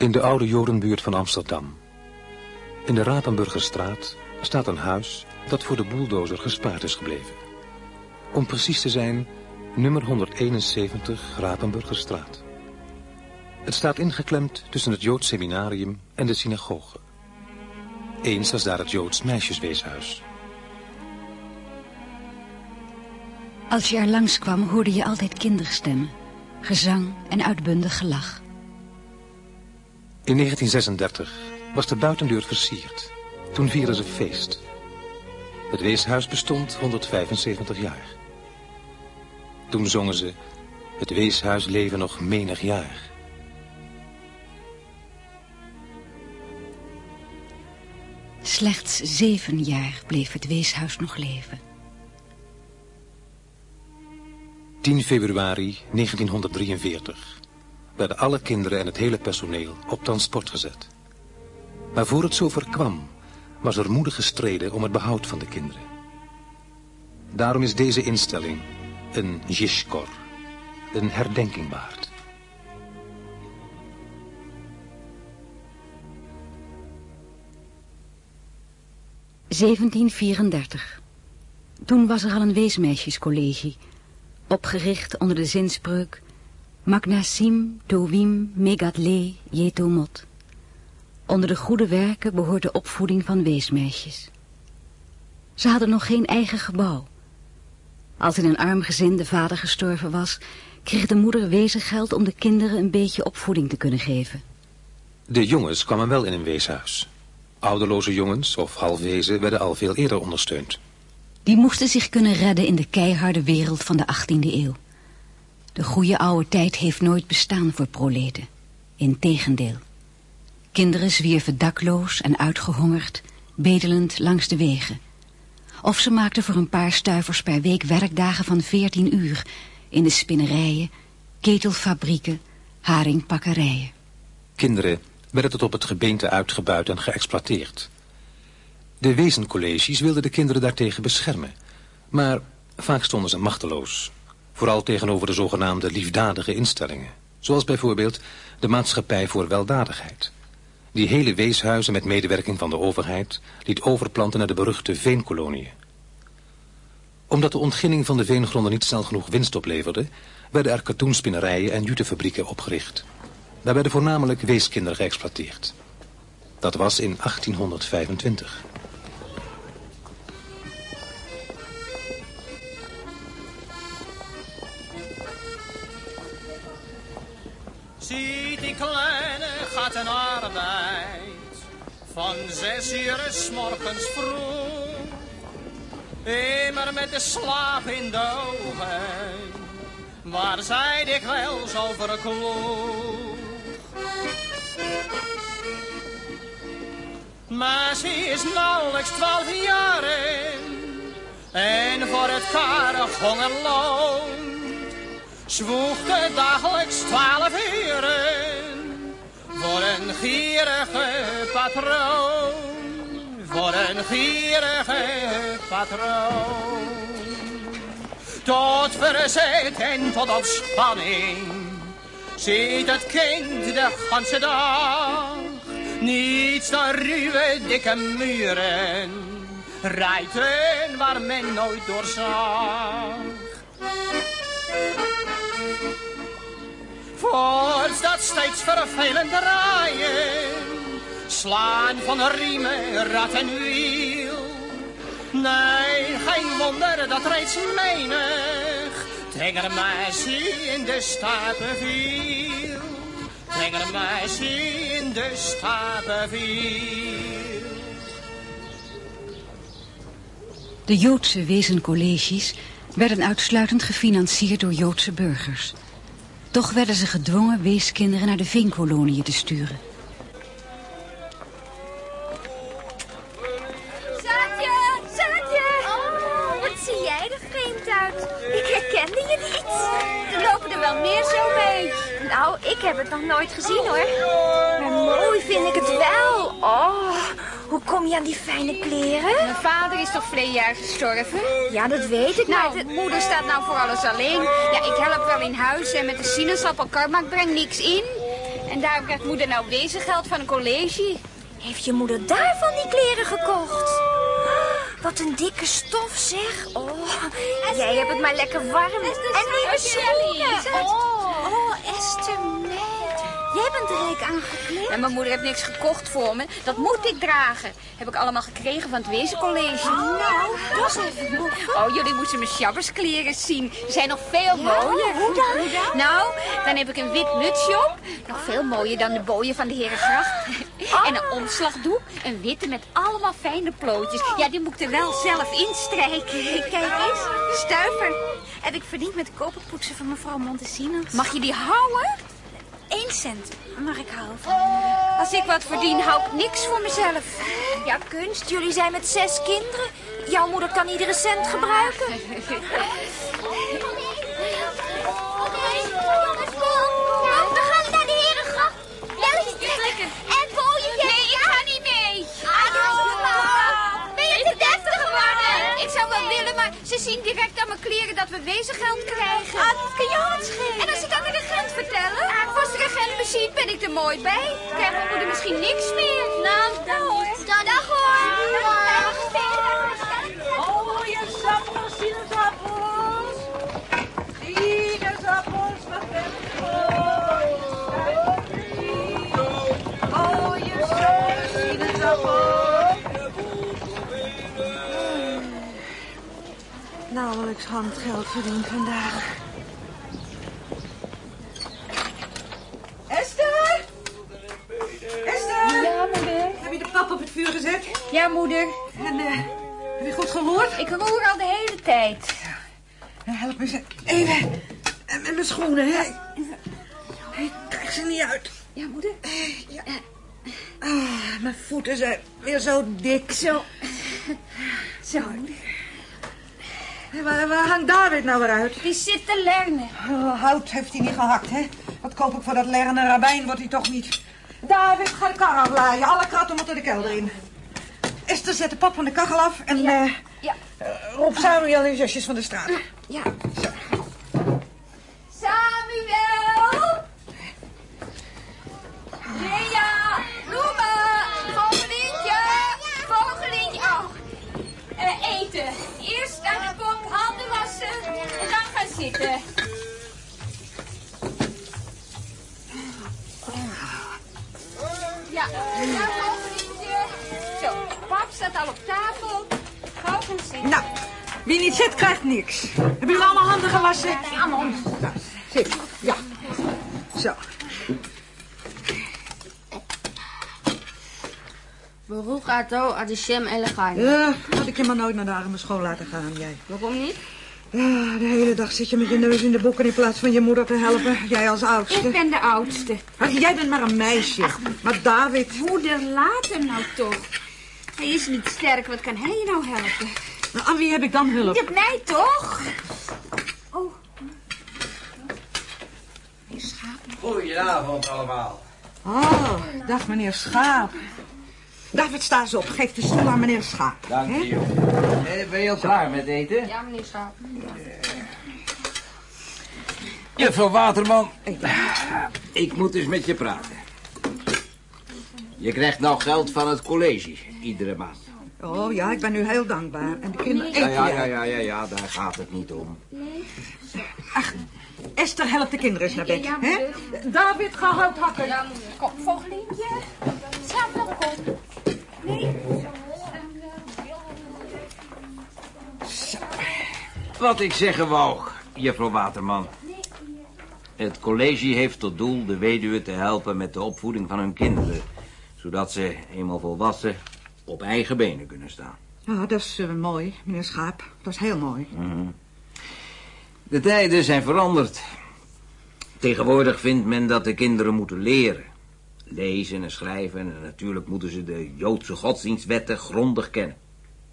In de oude Jodenbuurt van Amsterdam. In de Rapenburgerstraat staat een huis dat voor de bulldozer gespaard is gebleven. Om precies te zijn, nummer 171 Rapenburgerstraat. Het staat ingeklemd tussen het Joods seminarium en de synagoge. Eens was daar het Joods meisjesweeshuis. Als je er langskwam hoorde je altijd kinderstemmen, gezang en uitbundig gelach. In 1936 was de buitendeur versierd. Toen vierden ze feest. Het weeshuis bestond 175 jaar. Toen zongen ze... Het weeshuis leven nog menig jaar. Slechts zeven jaar bleef het weeshuis nog leven. 10 februari 1943 werden alle kinderen en het hele personeel op transport gezet. Maar voor het zover kwam, was er moedig gestreden om het behoud van de kinderen. Daarom is deze instelling een jishkor, een herdenking waard. ...1734. Toen was er al een weesmeisjescollege... ...opgericht onder de zinspreuk... Magnasim tovim megatle jetomot. Onder de goede werken behoort de opvoeding van weesmeisjes. Ze hadden nog geen eigen gebouw. Als in een arm gezin de vader gestorven was, kreeg de moeder wezengeld om de kinderen een beetje opvoeding te kunnen geven. De jongens kwamen wel in een weeshuis. Ouderloze jongens of halfwezen werden al veel eerder ondersteund. Die moesten zich kunnen redden in de keiharde wereld van de 18e eeuw. De goede oude tijd heeft nooit bestaan voor proleten. Integendeel. Kinderen zwierven dakloos en uitgehongerd, bedelend langs de wegen. Of ze maakten voor een paar stuivers per week werkdagen van veertien uur... in de spinnerijen, ketelfabrieken, haringpakkerijen. Kinderen werden tot op het gebeente uitgebuit en geëxploiteerd. De wezencolleges wilden de kinderen daartegen beschermen. Maar vaak stonden ze machteloos Vooral tegenover de zogenaamde liefdadige instellingen. Zoals bijvoorbeeld de Maatschappij voor Weldadigheid. Die hele weeshuizen met medewerking van de overheid liet overplanten naar de beruchte veenkoloniën. Omdat de ontginning van de veengronden niet snel genoeg winst opleverde... werden er katoenspinnerijen en jutefabrieken opgericht. Daar werden voornamelijk weeskinderen geëxploiteerd. Dat was in 1825. Gaat een arbeid van zes uur s morgens vroeg. Immer met de slaap in de ogen, waar zij dikwijls over kloeg. Maar ze is nauwelijks twaalf jaren en voor het karig hongerloon zwoegde dagelijks twaalf uren voor een gierige patroon, voor een gierige patroon. Tot verzet en tot ontspanning ziet het kind de ganse dag niets dan ruwe dikke muren, rijten waar men nooit doorzag. Voorts dat steeds vervelend draaien, slaan van riemen, rat en wiel. Nee, geen wonder dat reeds menig tenger meisje in de stapen viel. Tenger meisje in de stapen viel. De Joodse wezencolleges werden uitsluitend gefinancierd door Joodse burgers. Toch werden ze gedwongen weeskinderen naar de veenkoloniën te sturen. Zaadje, Zaadje! Oh, wat zie jij er vreemd uit. Ik herkende je niet. Er lopen er wel meer zo mee. Nou, ik heb het nog nooit gezien hoor. Maar mooi vind ik het wel. Oh, hoe kom je aan die fijne kleren? Mijn vader is toch verleden jaar gestorven? Ja, dat weet ik. Nou, maar het- moeder staat nou voor alles alleen. Ja, ik help wel in huis en met de sinaasappelkar, maar ik breng niks in. En daarom krijgt moeder nou wezengeld van een college. Heeft je moeder daarvan die kleren gekocht? Wat een dikke stof, zeg. Oh, jij hebt het maar lekker warm. En nieuwe schoenen. Oh, oh, Esther. Jij bent er rijk aangekleed. En mijn moeder heeft niks gekocht voor me. Dat moet ik dragen. Heb ik allemaal gekregen van het wezencollege. Nou, dat is even moffen. Oh, jullie moeten mijn sjabberskleren zien. Ze zijn nog veel mooier. hoe dan? Nou, dan heb ik een wit mutsje op. Nog veel mooier dan de booien van de Herengracht. En een omslagdoek. Een witte met allemaal fijne plootjes. Ja, die moet ik er wel zelf instrijken. Kijk eens, stuiver. Heb ik verdiend met koperpoetsen van mevrouw Montesinos. Mag je die houden? Eén cent mag ik houden. Als ik wat verdien, hou ik niks voor mezelf. Ja, kunst. Jullie zijn met zes kinderen. Jouw moeder kan iedere cent gebruiken. We gaan naar de herengracht. Jellies trekken. En booien Nee, ik ga niet mee. Ben je te deftig geworden? Ik zou wel willen, maar ze zien direct aan mijn kleren dat we wezenggeld krijgen. Ah, dat kan je wat schelen. En als ik dat de regent vertellen? Als de regent me ziet, ben ik er mooi bij. Krijgt mijn moeder misschien niks meer. Nou, Dag hoor. Dag hoor. Oh, je sappels, sinaasappels. Sinaasappels, wat ik Oh, je sappels, sinaasappels. Nauwelijks handgeld verdiend vandaag. Esther? Esther? Ja, moeder. Heb je de pap op het vuur gezet? Ja, moeder. En eh, heb je goed gehoord? Ik roer al de hele tijd. Nou, Help me eens even. En met mijn schoenen, hè. Ik krijg ze niet uit. Ja, moeder. Ja. Ah, mijn voeten zijn weer zo dik. Zo. Zo. Waar, waar hangt David nou weer uit? Die zit te lernen. Oh, hout heeft hij niet gehakt, hè? Wat koop ik voor dat leren rabijn, wordt hij toch niet. David, ga de kar aflaaien. Alle kratten moeten de kelder in. Esther, zet de pap van de kachel af en Ja. eh Ja. eh, roep Samuel en zusjes van de straat. Ja. Samuel! Nou, wie niet zit, krijgt niks. Hebben jullie allemaal handen gewassen? Ja, man. Nou, zit. Ja. Zo. Baruch Ato Adishem Elegai. Ja, had ik je maar nooit naar de arme school laten gaan, jij. Waarom niet? Ja, de hele dag zit je met je neus in de boeken in plaats van je moeder te helpen. Jij als Ik oudste. ben de oudste. Jij bent maar een meisje. Maar David... Moeder, laat hem nou toch. Hij is niet sterk, wat kan hij je nou helpen? Nou, aan wie heb ik dan hulp? Je hebt mij toch? Goedenavond allemaal. Oh, dag meneer Schaap. David, sta eens op. Geef de stoel aan meneer Schaap. Dank je. Eh, ben je al klaar met eten? Ja, meneer Schaap. Juffrouw Waterman, ik moet eens met je praten. Je krijgt nou geld van het college, iedere maand. Oh ja, ik ben u heel dankbaar. En de kinderen Ja, eten ja, ja, ja, ja, ja, daar gaat het niet om. Esther helpt de kinderen eens naar bed. Ja, hè? David, ga hout hakken. Ja. Kom, vogelintje. Samuel, kom. Nee. Wat ik zeggen wou, juffrouw Waterman. Het college heeft tot doel de weduwe te helpen met de opvoeding van hun kinderen. Zodat ze, eenmaal volwassen, op eigen benen kunnen staan. Ja, dat is eh, mooi, meneer Schaap. Dat is heel mooi. De tijden zijn veranderd. Tegenwoordig vindt men dat de kinderen moeten leren. Lezen en schrijven en natuurlijk moeten ze de Joodse godsdienstwetten grondig kennen.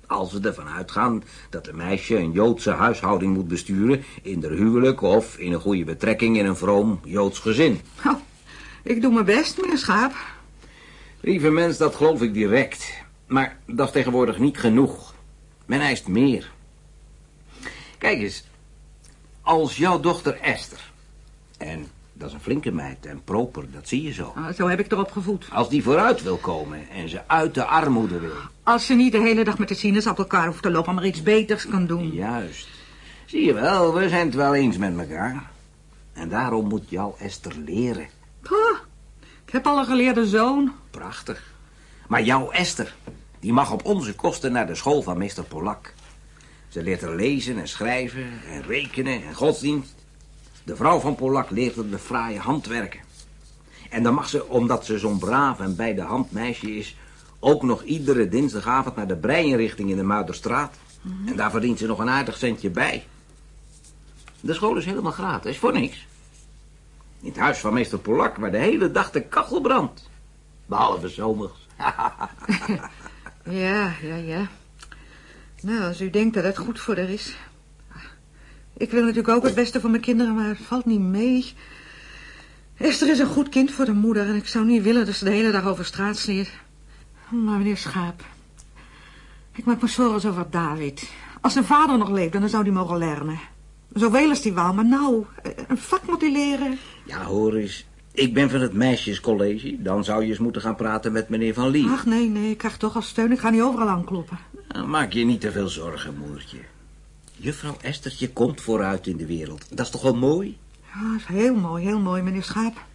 Als we ervan uitgaan dat een meisje een Joodse huishouding moet besturen... in haar huwelijk of in een goede betrekking in een vroom Joods gezin. Oh, ik doe mijn best, meneer Schaap. Lieve mens, dat geloof ik direct. Maar dat is tegenwoordig niet genoeg. Men eist meer. Kijk eens. Als jouw dochter Esther... en Dat is een flinke meid en proper, dat zie je zo. Ah, zo heb ik erop gevoed. Als die vooruit wil komen en ze uit de armoede wil. Als ze niet de hele dag met de sinaasappelkar hoeft te lopen, maar iets beters kan doen. Juist. Zie je wel, we zijn het wel eens met elkaar. En daarom moet jouw Esther leren. Puh, ik heb al een geleerde zoon. Prachtig. Maar jouw Esther, die mag op onze kosten naar de school van meester Polak. Ze leert er lezen en schrijven en rekenen en godsdienst. De vrouw van Polak leert er de fraaie handwerken. En dan mag ze, omdat ze zo'n braaf en bij de hand meisje is... ook nog iedere dinsdagavond naar de breienrichting in de Muiderstraat. En daar verdient ze nog een aardig centje bij. De school is helemaal gratis, voor niks. In het huis van meester Polak, waar de hele dag de kachel brandt. Behalve zomers. Ja, ja, ja. Nou, als u denkt dat het goed voor haar is. Ik wil natuurlijk ook het beste voor mijn kinderen, maar het valt niet mee. Esther is een goed kind voor de moeder en ik zou niet willen dat ze de hele dag over straat sneert. Maar meneer Schaap, ik maak me zorgen over David. Als zijn vader nog leefde, dan zou hij mogen leren. Zoveel als hij wou, maar nou, een vak moet hij leren. Ja, hoor eens. Ik ben van het meisjescollege. Dan zou je eens moeten gaan praten met meneer Van Lie. Ach nee, nee, ik krijg toch al steun. Ik ga niet overal aankloppen. Nou, maak je niet te veel zorgen, moertje. Juffrouw Estertje komt vooruit in de wereld. Dat is toch wel mooi? Ja, dat is heel mooi, heel mooi, meneer Schaap.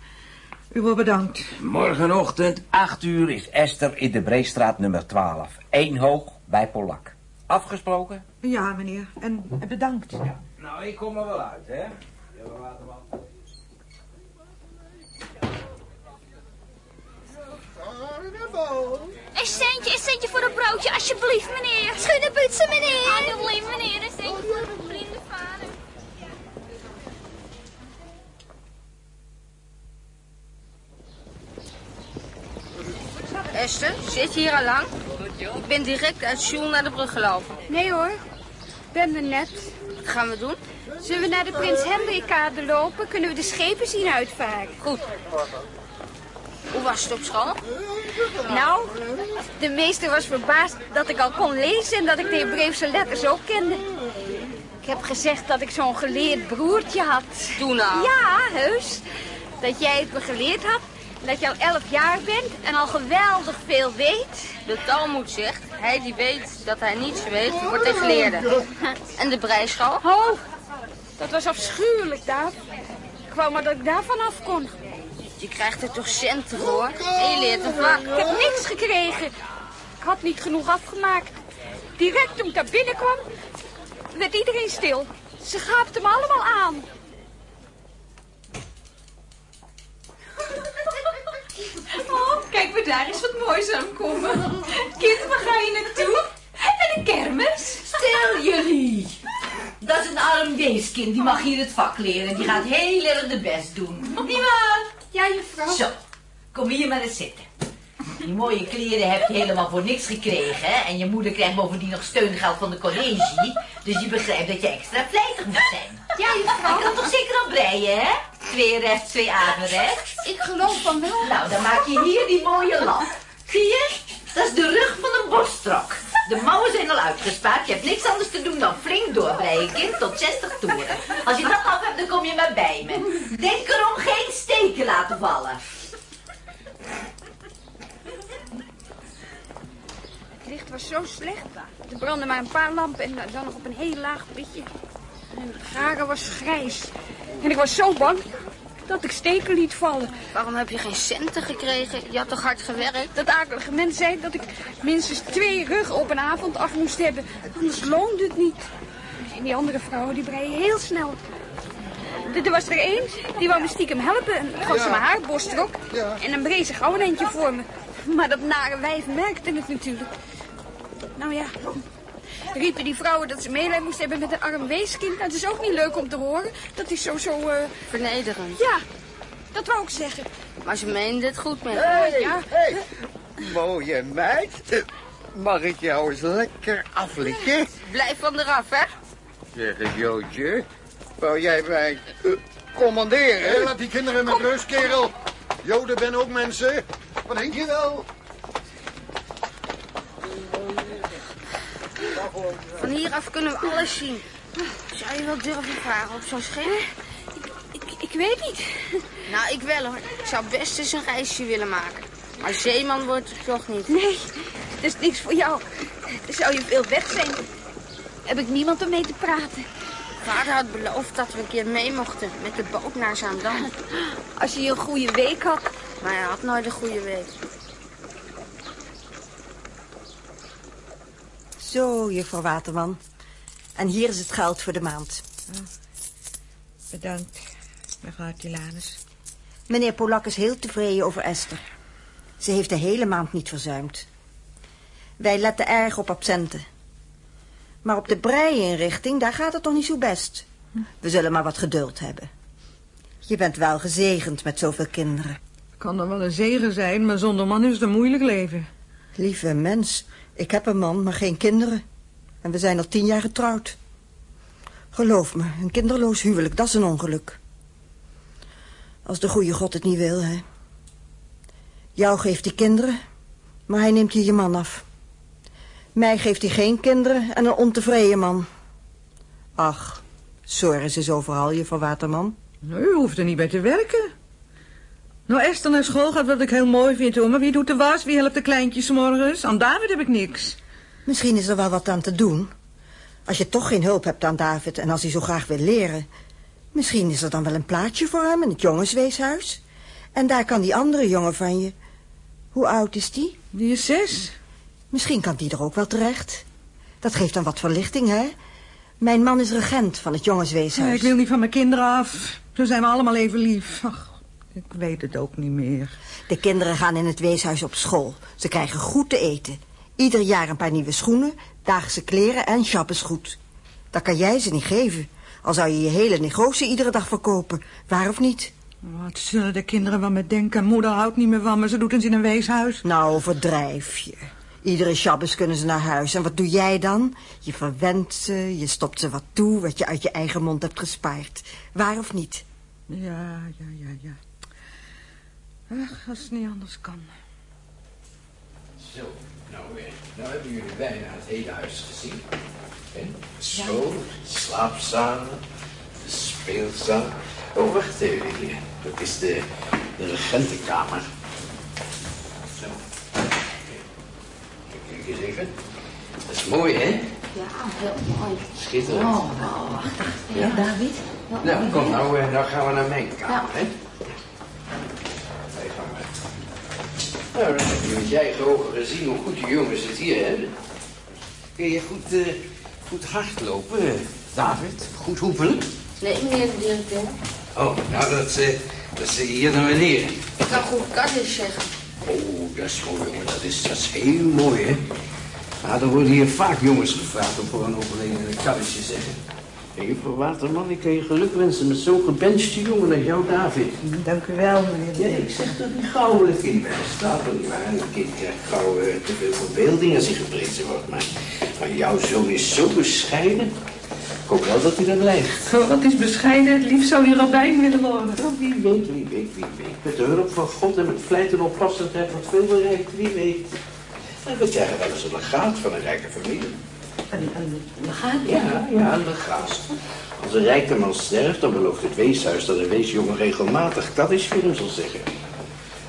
U wordt bedankt. Morgenochtend, 8 uur, is Esther in de Breestraat nummer 12. Eén hoog bij Polak. Afgesproken? Ja, meneer. En, bedankt. Nou, ik kom er wel uit, hè? Jelle Een centje, een centje voor een broodje, alsjeblieft, meneer. Schöne putsen, meneer. Alsjeblieft, meneer, een centje voor een blinde vader. Esther, zit je hier al lang? Ik ben direct uit Sjoel naar de brug gelopen. Nee hoor, ben er net. Wat gaan we doen? Zullen we naar de Prins Hendrikkade lopen? Kunnen we de schepen zien uitvaren? Goed. Hoe was het op school? Nou, de meester was verbaasd dat ik al kon lezen en dat ik de Hebreeuwse letters ook kende. Ik heb gezegd dat ik zo'n geleerd broertje had. Doe nou. Ja, heus. Dat jij het me geleerd had. en Dat je al elf jaar bent en al geweldig veel weet. De Talmud zegt, hij die weet dat hij niets weet, wordt een geleerde. En de breischool? Oh, dat was afschuwelijk, Daaf. Ik wou maar dat ik daarvan af kon. Je krijgt er toch centen voor? En je leert een vak. Ik heb niks gekregen. Ik had niet genoeg afgemaakt. Direct toen ik daar binnenkwam, werd iedereen stil. Ze gaapten me allemaal aan. Oh, kijk maar daar is wat moois aankomen. Kind, waar ga je naartoe? En een kermis? Stil jullie. Dat is een arm weeskind, die mag hier het vak leren. Die gaat heel erg de best doen. Niemand? Ja, juffrouw. Zo, kom hier maar eens zitten. Die mooie kleren heb je helemaal voor niks gekregen, hè? En je moeder krijgt bovendien nog steungeld van de college. Dus je begrijpt dat je extra vlijtig moet zijn. Ja, juffrouw. Je kan toch zeker al breien, hè? Twee rechts, twee averechts. Ik geloof van wel. Nou, dan maak je hier die mooie lap. Zie je? Dat is de rug van een borstrok. De mouwen zijn al uitgespaard. Je hebt niks anders te doen dan flink doorbreien, kind, tot 60 toeren. Als je dat af hebt, dan kom je maar bij me. Denk erom steken laten vallen. Het licht was zo slecht. Er brandden maar een paar lampen en dan nog op een heel laag pitje. En het garen was grijs. En ik was zo bang dat ik steken liet vallen. Waarom heb je geen centen gekregen? Je had toch hard gewerkt? Dat akelige mens zei dat ik minstens twee ruggen op een avond af moest hebben. Anders loonde het niet. En die andere vrouwen die breien heel snel. Er was er één, die wou me stiekem helpen. En gaf ze mijn haar borstrok. En dan breed ze gauw een eentje voor me. Maar dat nare wijf merkte het natuurlijk. Nou ja, riepen die vrouwen dat ze meelij moest hebben met een arm weeskind. Nou, dat is ook niet leuk om te horen. Dat is zo, zo... eh, Vernederend. Ja, dat wou ik zeggen. Maar ze meende het goed met Hey, Ja. hey, mooie meid. Mag ik jou eens lekker aflikken? Blijf van eraf, hè? Zeg eens, Jootje. Wou jij mij eh, commanderen? Laat die kinderen met rust, kerel. Joden ben ook mensen. Wat denk je wel? Van hieraf kunnen we alles zien. Zou je wel durven varen op zo'n schip? Ik, ik weet niet. Nou, ik wel hoor. Ik zou best eens een reisje willen maken. Maar zeeman wordt het toch niet. Nee, dat is niks voor jou. Dan zou je veel weg zijn. Heb ik niemand om mee te praten. Vader had beloofd dat we een keer mee mochten met de boot naar Zaandam. Als je een goede week had. Maar hij had nooit een goede week. Zo, juffrouw Waterman. En hier is het geld voor de maand. Bedankt, mevrouw Tilanus. Meneer Polak is heel tevreden over Esther. Ze heeft de hele maand niet verzuimd. Wij letten erg op absenten. Maar op de breiinrichting, daar gaat het toch niet zo best. We zullen maar wat geduld hebben. Je bent wel gezegend met zoveel kinderen. Kan dan wel een zegen zijn, maar zonder man is het een moeilijk leven. Lieve mens, ik heb een man, maar geen kinderen. En we zijn al tien jaar getrouwd. Geloof me, een kinderloos huwelijk, dat is een ongeluk. Als de goede God het niet wil, hè. Jou geeft hij kinderen, maar hij neemt je je man af. Mij geeft hij geen kinderen en een ontevreden man. Ach, zorgen is overal, juffrouw Waterman. Nou, u hoeft er niet bij te werken. Nou, Esther naar school gaat, wat ik heel mooi vind, hoor. Maar wie doet de was? Wie helpt de kleintjes morgens? Aan David heb ik niks. Misschien is er wel wat aan te doen. Als je toch geen hulp hebt aan David en als hij zo graag wil leren... misschien is er dan wel een plaatsje voor hem in het jongensweeshuis. En daar kan die andere jongen van je... Hoe oud is die? Die is zes. Misschien kan die er ook wel terecht. Dat geeft dan wat verlichting, hè? Mijn man is regent van het jongensweeshuis. Ja, ik wil niet van mijn kinderen af. Zo zijn we allemaal even lief. Ach, ik weet het ook niet meer. De kinderen gaan in het weeshuis op school. Ze krijgen goed te eten. Ieder jaar een paar nieuwe schoenen, daagse kleren en goed. Dat kan jij ze niet geven. Al zou je je hele negotie iedere dag verkopen. Waar of niet? Wat zullen de kinderen wel met denken? Moeder houdt niet meer van me. Ze doet eens in een weeshuis. Nou, verdrijf je. Iedere Shabbos kunnen ze naar huis. En wat doe jij dan? Je verwendt ze, je stopt ze wat toe... wat je uit je eigen mond hebt gespaard. Waar of niet? Ja, ja, ja, ja. Ach, als het niet anders kan. Zo, nou, eh, nou hebben jullie bijna het hele huis gezien. En school, slaapzalen, de speelzaal. Oh, wacht even hier. Dat is de, de regentenkamer. Kijk eens even. Dat is mooi, hè? Ja, heel mooi. Schitterend. Oh, wacht. Ja, David? Nou, kom, nou, eh, nou gaan we naar mijn kamer, hè? Wij gaan maar. Nou, dan heb je met je eigen ogen gezien hoe goed die jongens het hier hebben. Kun je goed, eh, goed hardlopen, eh, David? Goed hoepelen? Nee, meneer de directeur. Oh, nou, dat, eh, dat zie je hier dan weer leren. Ik kan goed kaddisch zeggen. Oh, dat is mooi, jongen. Dat is, dat is heel mooi, hè? Nou, er worden hier vaak jongens gevraagd om voor een overleden een kaddisje zeggen. En juffrouw Waterman, ik kan je geluk wensen met zo'n gebenchte jongen als jou, David. Dank u wel, meneer. Ja, ik zeg dat die gauw het kind bij staat er niet waar. Een kind krijgt gauw eh, te veel verbeelding als hij geprezen wordt. Maar, maar jouw zoon is zo bescheiden. Ik hoop wel dat hij dat blijft. Oh, wat is bescheiden. Het liefst zou hij rabbijn willen worden. Oh, wie weet, wie weet, wie weet. Met de hulp van God en met vlijt en oppassendheid wordt veel bereikt, wie weet. En we krijgen wel eens een legaat van een rijke familie. Een, een legaat? Ja, ja, een legaat. Als een rijke man sterft, dan belooft het weeshuis dat een weesjongen regelmatig kaddish voor hem zal zeggen.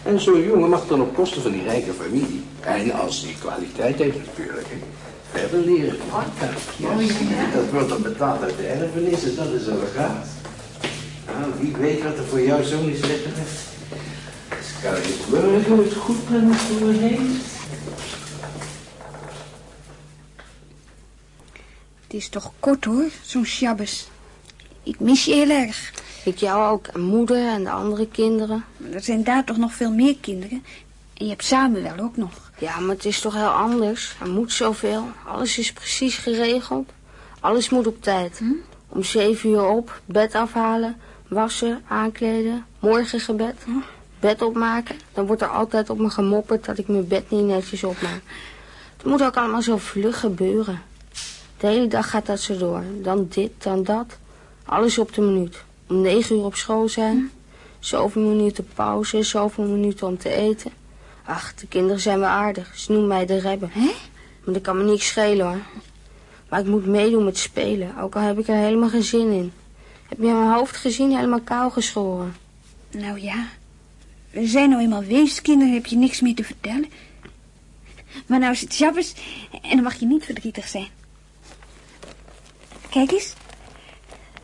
En zo'n jongen mag dan op kosten van die rijke familie, en als die kwaliteit heeft natuurlijk, hè, verder leren. Ja, dat wordt dan betaald uit de erfenis en dat is een legaat. Nou, wie weet wat er voor jouw zoon is weggelegd. Dus kan je burger het goed brengen voor me heen. Het is toch kort hoor, zo'n Shabbos. Ik mis je heel erg. Ik jou ook, en moeder en de andere kinderen. Maar er zijn daar toch nog veel meer kinderen. En je hebt samen wel ook nog. Ja, maar het is toch heel anders. Er moet zoveel. Alles is precies geregeld. Alles moet op tijd. Hm? Om zeven uur op, bed afhalen, wassen, aankleden, morgengebed, Hm? bed opmaken. Dan wordt er altijd op me gemopperd dat ik mijn bed niet netjes opmaak. Het moet ook allemaal zo vlug gebeuren. De hele dag gaat dat zo door. Dan dit, dan dat. Alles op de minuut. Om negen uur op school zijn. Zoveel minuten pauze, zoveel minuten om te eten. Ach, de kinderen zijn wel aardig. Ze noemen mij de rebbe. Hè? Maar dat kan me niks schelen hoor. Maar ik moet meedoen met spelen, ook al heb ik er helemaal geen zin in. Heb je mijn hoofd gezien, helemaal kaal geschoren? Nou ja, we zijn nou eenmaal weeskinderen, heb je niks meer te vertellen. Maar nou is het Shabbos en dan mag je niet verdrietig zijn. Kijk eens,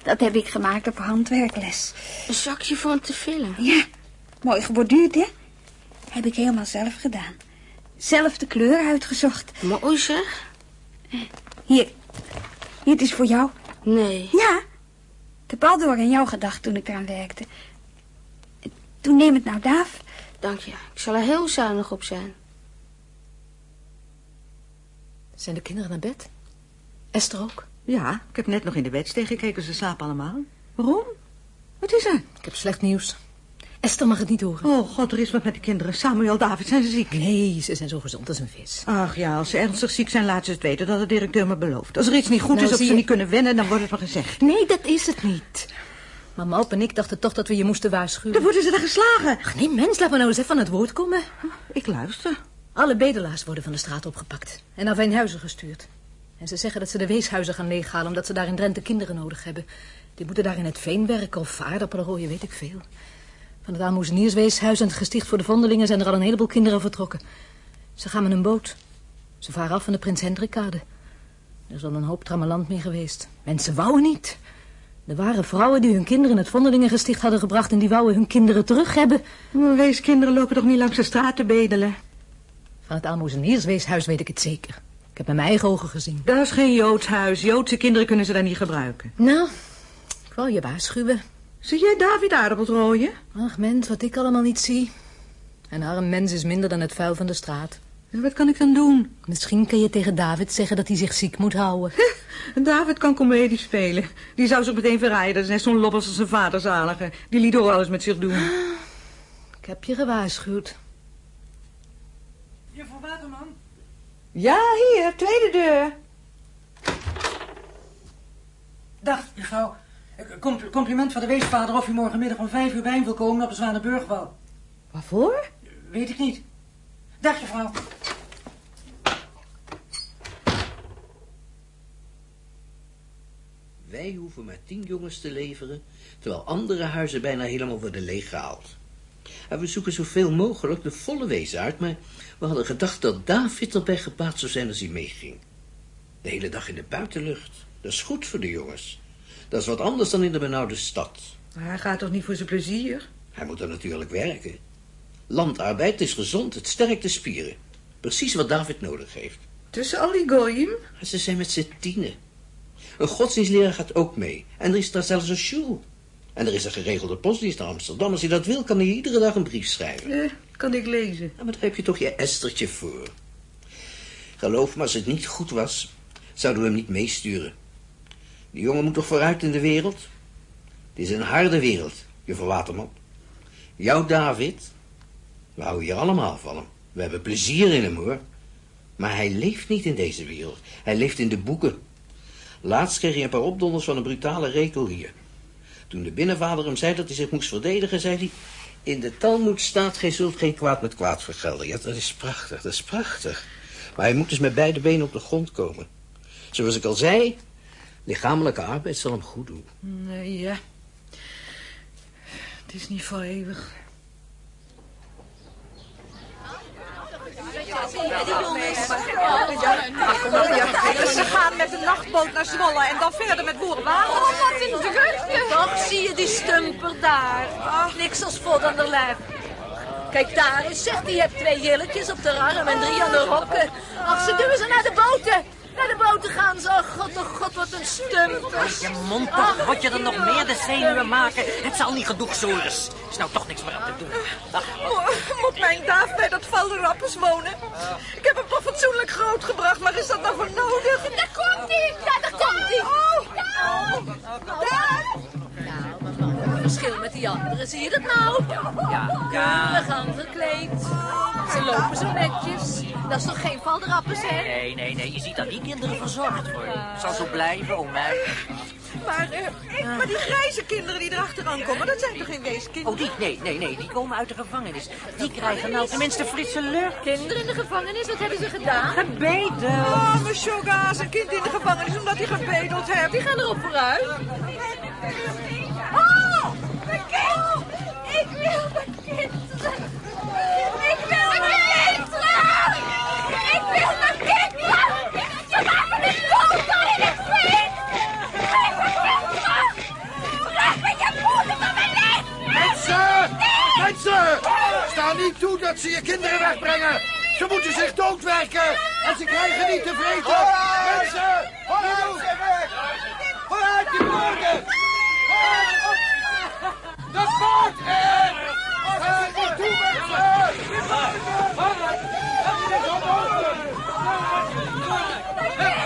dat heb ik gemaakt op handwerkles. Een zakje van te vullen. Ja, mooi geborduurd, hè? Heb ik helemaal zelf gedaan. Zelf de kleur uitgezocht. Mooi zeg. Hier, hier, het is voor jou. Nee. Ja, ik heb al door aan jou gedacht toen ik eraan werkte. Toen neem het nou, Daaf. Dank je. Ik zal er heel zuinig op zijn. Zijn de kinderen naar bed? Esther ook? Ja, ik heb net nog in de bedsteeg gekeken. Ze slapen allemaal. Waarom? Wat is er? Ik heb slecht nieuws. Esther mag het niet horen. Oh, god, er is wat met de kinderen. Samuel, David, zijn ze ziek? Nee, ze zijn zo gezond als een vis. Ach ja, als ze ernstig ziek zijn, laat ze het weten. Dat de directeur me beloofd. Als er iets niet goed Nou, is of ze je- niet kunnen wennen, dan wordt het maar gezegd. Nee, dat is het niet. Maar Malp en ik dachten toch dat we je moesten waarschuwen. Dan worden ze er geslagen. Ach, nee, mens, laat me nou eens even aan het woord komen. Ik luister. Alle bedelaars worden van de straat opgepakt en naar Wijnhuizen gestuurd. En ze zeggen dat ze de weeshuizen gaan leeghalen omdat ze daar in Drenthe kinderen nodig hebben. Die moeten daar in het veen werken of aardappelen rooien, weet ik veel. Van het Aalmoezeniersweeshuis en het gesticht voor de vondelingen zijn er al een heleboel kinderen vertrokken. Ze gaan met een boot. Ze varen af van de Prins Hendrikkade. Er is al een hoop trammeland mee geweest. Mensen wouden niet. Er waren vrouwen die hun kinderen in het vondelingengesticht hadden gebracht... en die wouden hun kinderen terug hebben. Maar weeskinderen lopen toch niet langs de straat te bedelen? Van het Aalmoezeniersweeshuis weet ik het zeker. Ik heb met mijn eigen ogen gezien. Dat is geen Joods huis. Joodse kinderen kunnen ze daar niet gebruiken. Nou, ik wil je waarschuwen. Zie jij David aardappels rooien? Ach, mens, wat ik allemaal niet zie. Een arm mens is minder dan het vuil van de straat. En wat kan ik dan doen? Misschien kun je tegen David zeggen dat hij zich ziek moet houden. David kan comedie spelen. Die zou zich meteen verraaien. Dat is net zo'n lop als zijn vader zalige. Die liet ook alles met zich doen. Ik heb je gewaarschuwd. Juffrouw Waterman? Ja, hier, tweede deur. Dag, mevrouw. Com- compliment van de weesvader of u morgenmiddag om vijf uur bij hem wil komen op de Zwanenburgwal. Waarvoor? Weet ik niet. Dag, mevrouw. Wij hoeven maar tien jongens te leveren, terwijl andere huizen bijna helemaal worden leeggehaald. En we zoeken zoveel mogelijk de volle wezen uit, maar we hadden gedacht dat David erbij gebaat zou zijn als hij meeging. De hele dag in de buitenlucht, dat is goed voor de jongens. Dat is wat anders dan in de benauwde stad. Maar hij gaat toch niet voor zijn plezier? Hij moet er natuurlijk werken. Landarbeid is gezond, het sterkt de spieren. Precies wat David nodig heeft. Tussen al die goyim? Ze zijn met z'n tienen. Een godsdienstleraar gaat ook mee. En er is daar zelfs een school. En er is een geregelde postdienst naar Amsterdam. Als hij dat wil, kan hij iedere dag een brief schrijven. Eh, kan ik lezen. Ja, maar daar heb je toch je Estertje voor. Geloof me, als het niet goed was, zouden we hem niet meesturen. Die jongen moet toch vooruit in de wereld? Het is een harde wereld, juffrouw Waterman. Jouw David, we houden hier allemaal van hem. We hebben plezier in hem, hoor. Maar hij leeft niet in deze wereld. Hij leeft in de boeken. Laatst kreeg hij een paar opdonders van een brutale rekelier. Toen de binnenvader hem zei dat hij zich moest verdedigen, zei hij... In de Talmud staat, gij zult geen kwaad met kwaad vergelden. Ja, dat is prachtig, dat is prachtig. Maar hij moet dus met beide benen op de grond komen. Zoals ik al zei, lichamelijke arbeid zal hem goed doen. Nee, ja. Het is niet voor eeuwig. Ze gaan met de nachtboot naar Zwolle en dan verder met boerenwagen. Oh, wat een drukte. Toch zie je die stumper daar. Niks als vol aan de lijf. Kijk daar eens, zegt die hebt twee jilletjes op de arm en drie aan de rokken. Ach, ze duwen ze naar de boten. Naar de boten gaan ze. Oh god, oh god, wat een stumpers. Je mond toch, wat je er nog meer de zenuwen maken. Het zal niet genoeg, Soris. Is nou toch niks meer aan te doen. Ach, Moet mijn Daaf bij dat Valderrappers wonen? Ik heb hem toch fatsoenlijk grootgebracht, maar is dat nou voor nodig? Daar komt hij, ja, daar komt hij. Verschil met die anderen, zie je dat nou? Ja. Keurig aangekleed. Ze lopen zo netjes. Dat is toch geen valdrappers, hè? Nee, nee, nee. Je ziet dat die kinderen verzorgd worden. Zal zo blijven, oh mij. Maar, eh, maar die grijze kinderen die erachteraan komen, dat zijn toch geen weeskinderen? Oh, die? Nee, nee, nee. Die komen uit de gevangenis. Die krijgen nou tenminste frisse lucht. Kinderen in de gevangenis, wat hebben ze gedaan? Gebeten. Oh, mijn is een kind in de gevangenis omdat hij gebedeld heeft. Die gaan erop vooruit. Mijn kind! Ik wil mijn kinderen. Ik wil mijn kinderen. Ik wil mijn kinderen. Ze maken me dood daar in het veen. Geef me kinderen. Leg me je moeder van mijn leven. Mensen! Mensen! Sta niet toe dat ze je kinderen wegbrengen! Ze moeten zich doodwerken! En ze krijgen niet te vreten! Mensen! Vooruit! Vooruit, die borden! De poort in! Sta niet toe, mensen! Vooruit! Het is onmogelijk!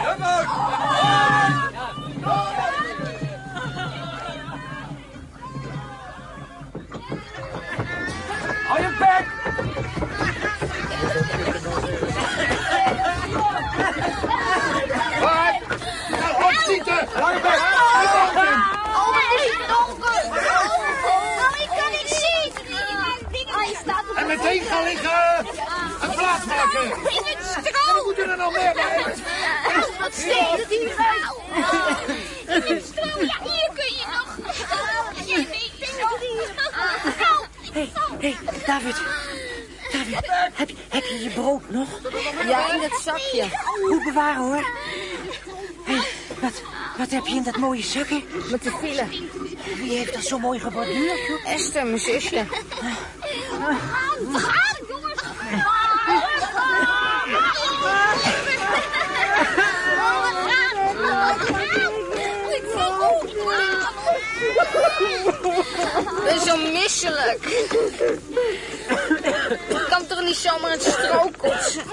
De poort! Hou je bek! Vooruit! Ga opschieten! Hou je bek! De poort in! Oh, het is donker. Oh, ik kan niet zien. Hij staat op En meteen gaan liggen! Een plaats maken! In het stro. Er moeten er nog meer bij! Wat steekt het hier uit? In het stro, ja, hier kun je nog. Zo hier. Hé, hé, David. David, heb, je- heb je je brood nog? Ja, in het zakje. Goed bewaren, hoor. Hé, wat, wat heb je in dat mooie zakje? Met de file. Wie heeft dat zo mooi geborduurd? joh? Esther, mijn zusje. Ga, jongens. Ik voel Ik ben zo misselijk. Ik kan toch niet zomaar het stro kotsen?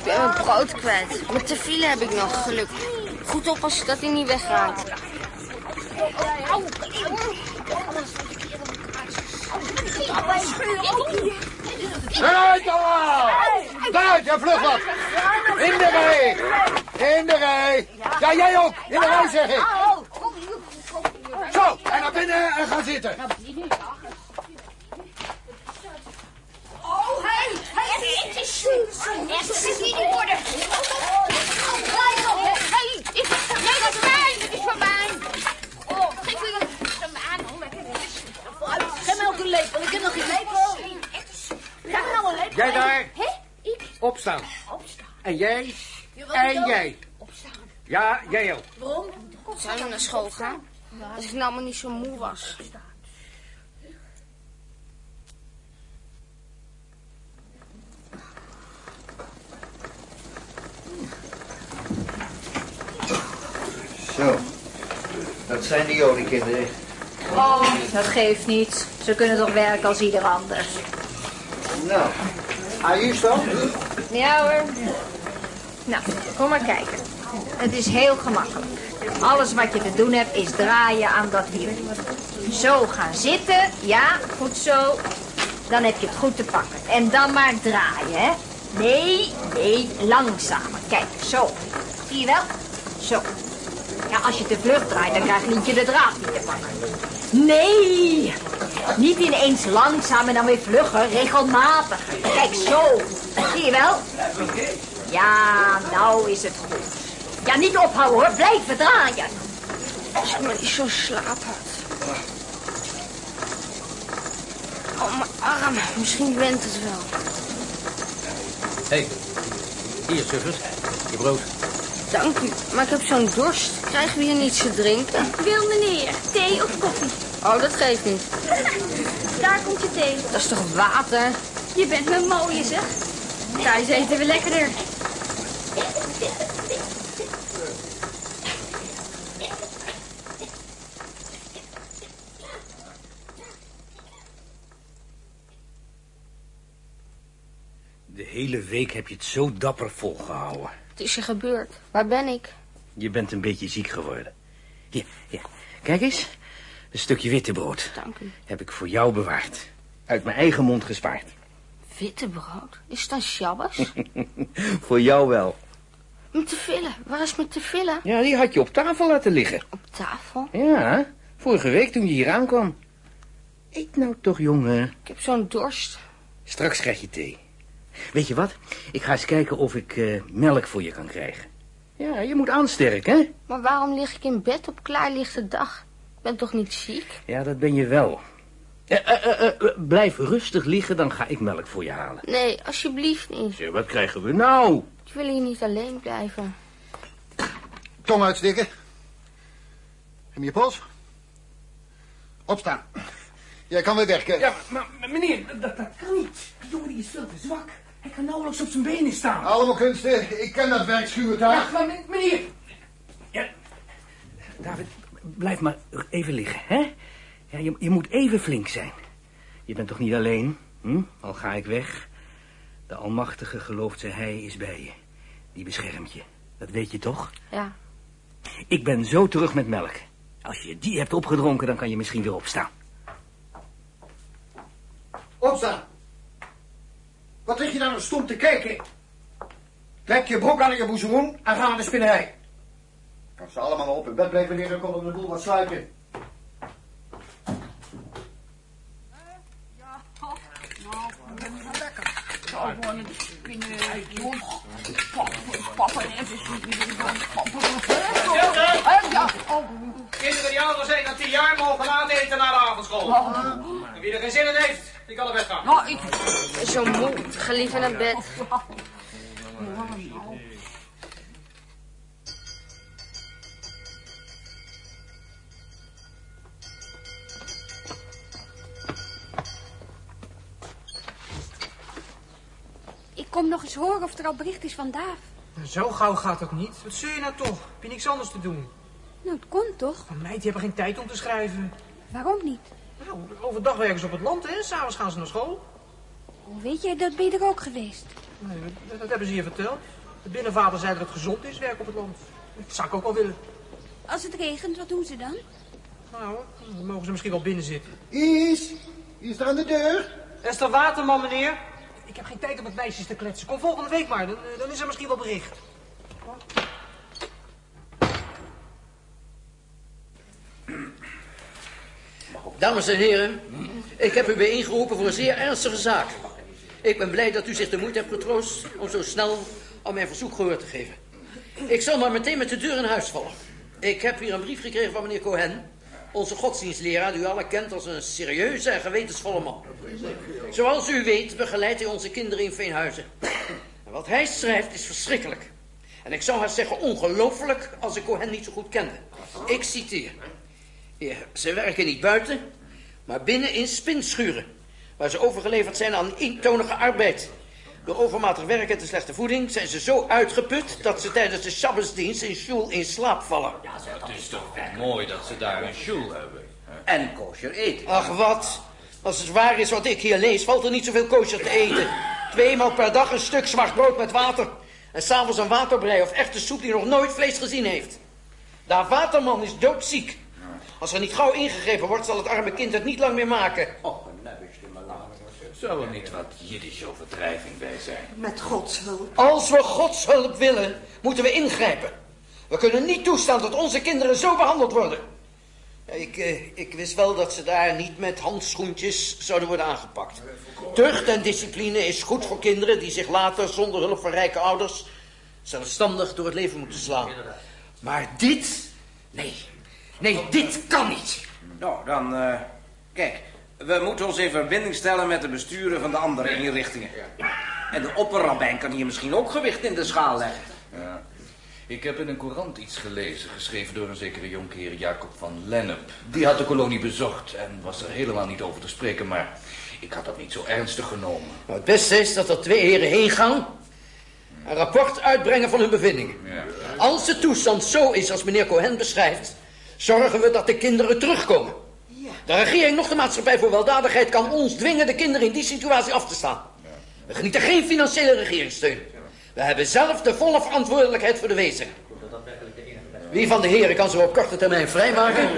Ik ben mijn brood kwijt. Met de file heb ik nog geluk. Goed oppassen dat hij niet weggaat. Eruit allemaal! Eruit, ja vlug wat! In de rij! In de rij! Ja, jij ook! In de rij zeg ik! Zo, en naar binnen en gaan zitten. Oh, hé, hé, het is... Het is niet in orde. Hé, nee, dat is mij, dat is van mij. Oh, geef me dat van mij aan, hoor. Geef mij ook een lepel. Ik heb nog geen lepel. Ga nou een lepel. Jij daar, Hé, ik opstaan. Opstaan. En jij, en jij. Ja, jij ook. Waarom? Zou je naar school gaan? Als ik nou maar niet zo moe was. Zo. Dat zijn die jodenkinderen. Oh, dat geeft niet. Ze kunnen toch werken als ieder ander. Nou, Ayus dan? Ja hoor. Nou, kom maar kijken. Het is heel gemakkelijk. Alles wat je te doen hebt is draaien aan dat wiel. Zo gaan zitten. Ja, goed zo. Dan heb je het goed te pakken. En dan maar draaien, hè. Nee, nee, langzamer. Kijk, zo. Zie je wel? Zo. Ja, als je te vlug draait, dan krijg je de draad niet te pakken. Nee! Niet ineens langzaam en dan weer vlugger, regelmatig. Kijk, zo. Zie je wel? Ja, nou is het goed. Ja, niet ophouden hoor, blijven draaien. Als ik maar niet zo slaap had. Oh, mijn arm. Misschien went het wel. Hé, hey, hier, suffers. Je brood. Dank u, maar ik heb zo'n dorst. Krijgen we hier niets te drinken? Wil meneer, thee of koffie? Oh, dat geeft niet. Daar komt je thee. Dat is toch water? Je bent me mooie, zeg. Thuis eten we lekkerder. De hele week heb je het zo dapper volgehouden. Het is je gebeurd. Waar ben ik? Je bent een beetje ziek geworden. Hier, hier. Kijk eens. Een stukje wittebrood. Dank u. Heb ik voor jou bewaard. Uit mijn eigen mond gespaard. Wittebrood? Is dat Shabbos? voor jou wel. Mijn tefillen. Waar is mijn tefillen? Ja, die had je op tafel laten liggen. Op tafel? Ja, vorige week toen je hier aankwam. Eet nou toch, jongen. Ik heb zo'n dorst. Straks krijg je thee. Weet je wat? Ik ga eens kijken of ik eh, melk voor je kan krijgen. Ja, je moet aansterken, hè? Maar waarom lig ik in bed op klaarlichte dag? Ik ben toch niet ziek? Ja, dat ben je wel. Eh, eh, eh, eh, blijf rustig liggen, dan ga ik melk voor je halen. Nee, alsjeblieft niet. Ja, wat krijgen we nou? Ik wil hier niet alleen blijven. Tong uitsteken. En je pols. Opstaan. Jij kan weer werken. Ja, maar, maar meneer, dat, dat kan niet. Die jongen die is veel te zwak. Hij kan nauwelijks op zijn benen staan. Allemaal kunsten. Ik ken dat werkschuurtaag. Ja, maar men- meneer. David, blijf maar even liggen, hè? Ja, je, je moet even flink zijn. Je bent toch niet alleen, hm? Al ga ik weg. De Almachtige gelooft ze, hij is bij je. Die beschermt je. Dat weet je toch? Ja. Ik ben zo terug met melk. Als je die hebt opgedronken, dan kan je misschien weer opstaan. Opstaan. Wat lig je daar nog stom te kijken? Trek je broek aan je boezemoen en ga naar de spinnerij. Als ze allemaal op in bed blijven liggen, komt er de boel wat sluiten. Kinderen die ouder zijn dan 10 jaar mogen laat eten na de avondschool. En wie er geen zin in heeft, die kan naar bed gaan. Nou, ik zo moe. Ik ga liever naar bed. Of er al bericht is van Daaf. Zo gauw gaat het niet. Wat zul je nou toch? Heb je niks anders te doen? Nou, het komt toch? Van meid, die hebben geen tijd om te schrijven. Waarom niet? Nou, overdag werken ze op het land, hè? S'avonds gaan ze naar school. Hoe weet jij dat? Ben je er ook geweest? Nee, dat, dat hebben ze je verteld. De binnenvader zei dat het gezond is, werken op het land. Dat zou ik ook wel willen. Als het regent, wat doen ze dan? Nou, dan mogen ze misschien wel binnen zitten. Is, is er aan de deur? Esther Waterman, meneer. Ik heb geen tijd om met meisjes te kletsen. Kom volgende week maar, dan, eh, dan is er misschien wel bericht. Dames en heren, ik heb u bijeengeroepen voor een zeer ernstige zaak. Ik ben blij dat u zich de moeite hebt getroost om zo snel aan mijn verzoek gehoor te geven. Ik zal maar meteen met de deur in huis vallen. Ik heb hier een brief gekregen van meneer Cohen, onze godsdienstleraar, die u alle kent als een serieuze en gewetensvolle man. Zoals u weet begeleidt hij onze kinderen in Veenhuizen. En wat hij schrijft is verschrikkelijk. En ik zou haar zeggen ongelooflijk als ik Cohen niet zo goed kende. Ik citeer. Ze werken niet buiten, maar binnen in spinschuren. Waar ze overgeleverd zijn aan eentonige arbeid. Door overmatig werk en te slechte voeding zijn ze zo uitgeput... dat ze tijdens de Shabbosdienst in shul in slaap vallen. Het is toch mooi dat ze daar een shul hebben. En kosher eten. Ach, wat? Als het waar is wat ik hier lees, valt er niet zoveel kosher te eten. Tweemaal per dag een stuk zwart brood met water. En s'avonds een waterbrei of echte soep die nog nooit vlees gezien heeft. De waterman is doodziek. Als er niet gauw ingegrepen wordt, zal het arme kind het niet lang meer maken. Zou er niet wat Jiddische overdrijving bij zijn? Met Gods hulp. Als we Gods hulp willen, moeten we ingrijpen. We kunnen niet toestaan dat onze kinderen zo behandeld worden. Ik, eh, ik wist wel dat ze daar niet met handschoentjes zouden worden aangepakt. Tucht en discipline is goed voor kinderen die zich later zonder hulp van rijke ouders zelfstandig door het leven moeten slaan. Maar dit, nee, nee, dit kan niet. Nou, dan, eh, kijk, we moeten ons in verbinding stellen met de besturen van de andere inrichtingen. En de opperrabijn kan hier misschien ook gewicht in de schaal leggen. Ja. Ik heb in een courant iets gelezen, geschreven door een zekere jonkheer Jacob van Lennep. Die had de kolonie bezocht en was er helemaal niet over te spreken, maar ik had dat niet zo ernstig genomen. Nou, het beste is dat er twee heren heen gaan... een rapport uitbrengen van hun bevindingen. Ja. Als de toestand zo is als meneer Cohen beschrijft... zorgen we dat de kinderen terugkomen. De regering nog de maatschappij voor weldadigheid kan ons dwingen de kinderen in die situatie af te staan. We genieten geen financiële regeringssteun. We hebben zelf de volle verantwoordelijkheid voor de wezen. Wie van de heren kan ze op korte termijn vrijmaken?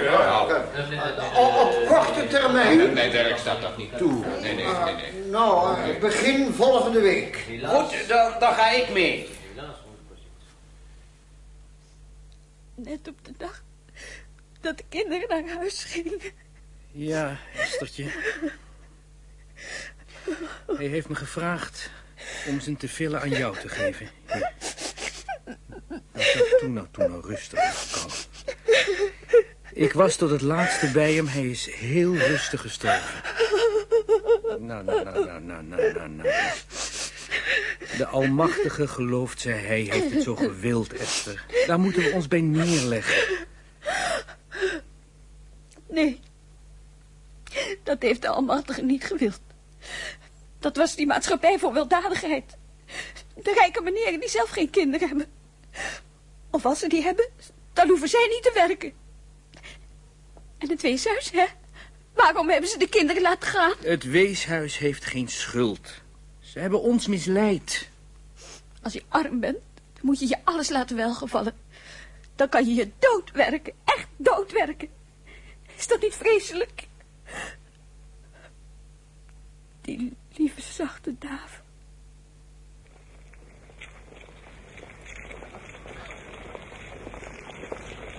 Op, op korte termijn? Nee, Dirk staat dat niet toe. Nee, nee, nee, nee. Nou, eh, begin volgende week. Goed, dan, dan ga ik mee. Net op de dag dat de kinderen naar huis gingen. Ja, Esthertje. Hij heeft me gevraagd om zijn tefillen aan jou te geven. Hier. Nou, toen nou, toen nou, rustig. Kalm. Ik was tot het laatste bij hem. Hij is heel rustig gestorven. Nou, nou, nou, nou, nou, nou, nou, nou. De Almachtige gelooft, zei hij, heeft het zo gewild, Esther. Daar moeten we ons bij neerleggen. Nee, dat heeft de Almachtige niet gewild. Dat was die maatschappij voor weldadigheid. De rijke meneren die zelf geen kinderen hebben. Of als ze die hebben, dan hoeven zij niet te werken. En het weeshuis, hè? Waarom hebben ze de kinderen laten gaan? Het weeshuis heeft geen schuld. Ze hebben ons misleid. Als je arm bent, dan moet je je alles laten welgevallen. Dan kan je je doodwerken, echt doodwerken. Is dat niet vreselijk? Die lieve zachte Daaf.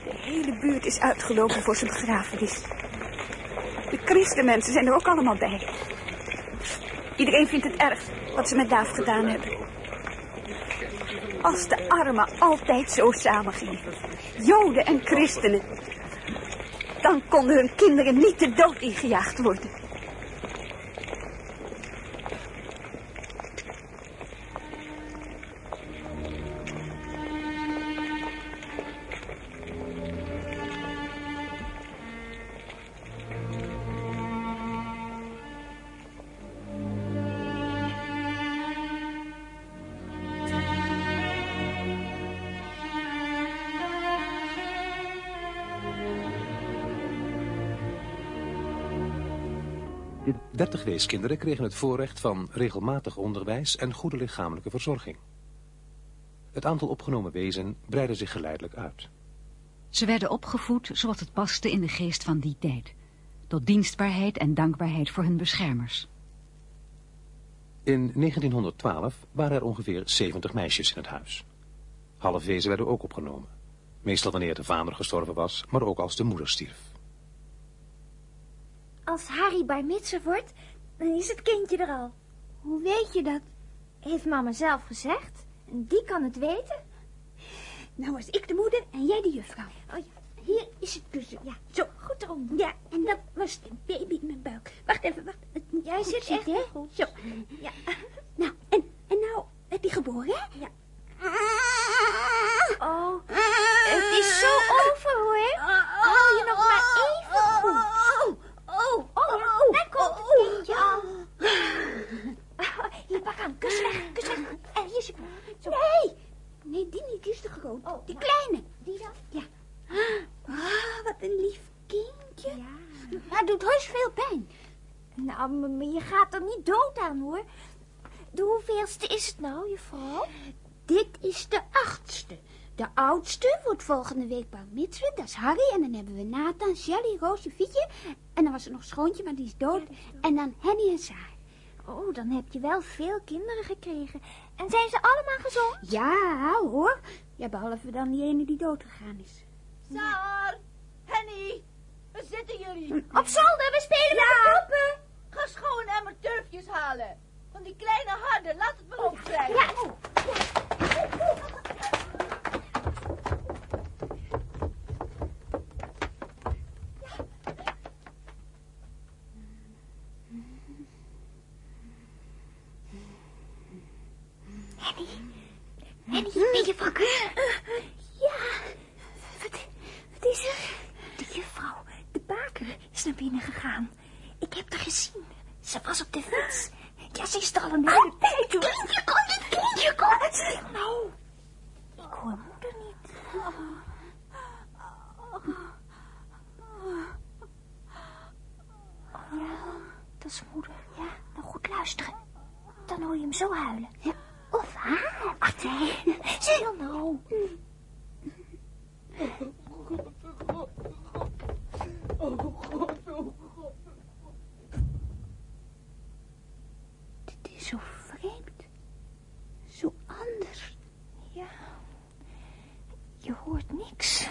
De hele buurt is uitgelopen voor zijn begrafenis. De christenmensen zijn er ook allemaal bij. Iedereen vindt het erg wat ze met Daaf gedaan hebben. Als de armen altijd zo samengingen. Joden en christenen. Dan konden hun kinderen niet de dood ingejaagd worden. 30 weeskinderen kregen het voorrecht van regelmatig onderwijs en goede lichamelijke verzorging. Het aantal opgenomen wezen breidde zich geleidelijk uit. Ze werden opgevoed zoals het paste in de geest van die tijd. Tot dienstbaarheid en dankbaarheid voor hun beschermers. In 1912 waren er ongeveer 70 meisjes in het huis. Half wezen werden ook opgenomen. Meestal wanneer de vader gestorven was, maar ook als de moeder stierf. Als Harry bij Mitsen wordt, dan is het kindje er al. Hoe weet je dat? Heeft mama zelf gezegd. En die kan het weten. Nou was ik de moeder en jij de juffrouw. Oh ja, hier is het kussen. Ja, zo, goed erom. Ja, en dat was de baby in mijn buik. Wacht even, wacht. Het moet jij zit echt hè? goed. Zo. Ja. Nou, en, en nou heb je geboren, hè? Ja. Oh, het is zo over, hoor. Hou je nog maar even goed. Oh, oh, ja, daar komt het kindje al. Hier, pak aan. Kus weg, kus weg. En hier is je... Zo. Nee, nee, die niet, die is te groot. Oh, die ja. kleine. Die dan? Ja. Ah, wat een lief kindje. Ja. Het doet heus veel pijn. Nou, m- maar je gaat er niet dood aan, hoor. De hoeveelste Dit is de achtste. De oudste wordt volgende week bij Mitzwe, dat is Harry. En dan hebben we Nathan, Shelly, Roosje, Fietje. En dan was er nog Schoontje, maar die is dood. En dan Henny en Saar. Oh, dan heb je wel veel kinderen gekregen. En zijn ze allemaal gezond? Ja, hoor. Ja, behalve dan die ene die dood gegaan is. Saar, Henny, waar zitten jullie? Op zolder, we spelen met de poppen. Ga schoon emmer turfjes halen. Van die kleine harde, laat het maar opkrijgen. Ja. Henny, Henny, ben je wakker? Ja. Wat, wat is er? De juffrouw, de baker, is naar binnen gegaan. Ik heb haar gezien. Ze was op de fiets. Ja, ze is er al een hele tijd. Het kindje komt, het kindje komt. Stil nou. Ik hoor moeder niet. Oh ja, dat is moeder. Ja, nou goed luisteren. Dan hoor je hem zo huilen. Of haar. Ach nee, stil nou. Dit is zo vreemd. Zo anders. Ja. Je hoort niks.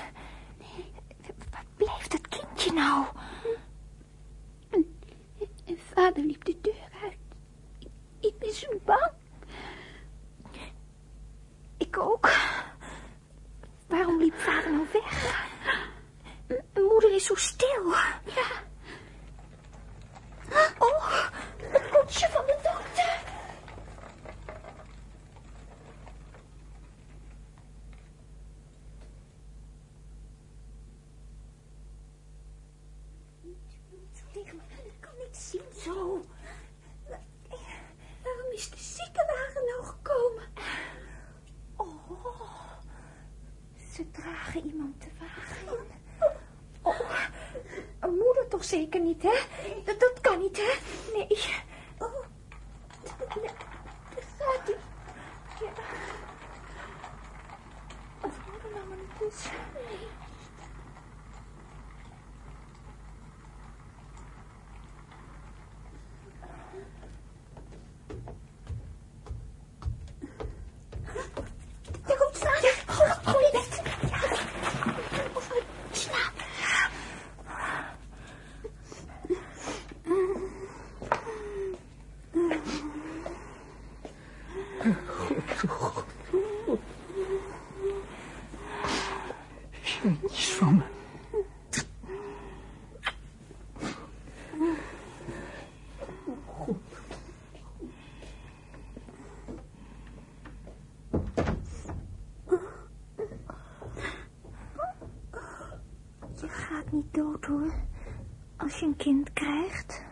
je nou? En, vader liep de deur uit. Ik, ik ben zo bang. Ik ook. Waarom liep vader nou weg? M- moeder is zo stil. Ja. Oh, het koetsje van de dokter. Ik kan niet zien zo. Waarom is de ziekenwagen nou gekomen? Oh, ze dragen iemand de wagen in. Oh, toch zeker niet, hè? Dat, dat kan niet, hè? Nee. Oh, daar gaat hij. Ja. Als moeder nou maar niet is. Nee. Daar komt vader. Oh, gooi je weg. Ja. Of we slapen. Jezus van me. Je gaat niet dood, hoor. Als je een kind krijgt.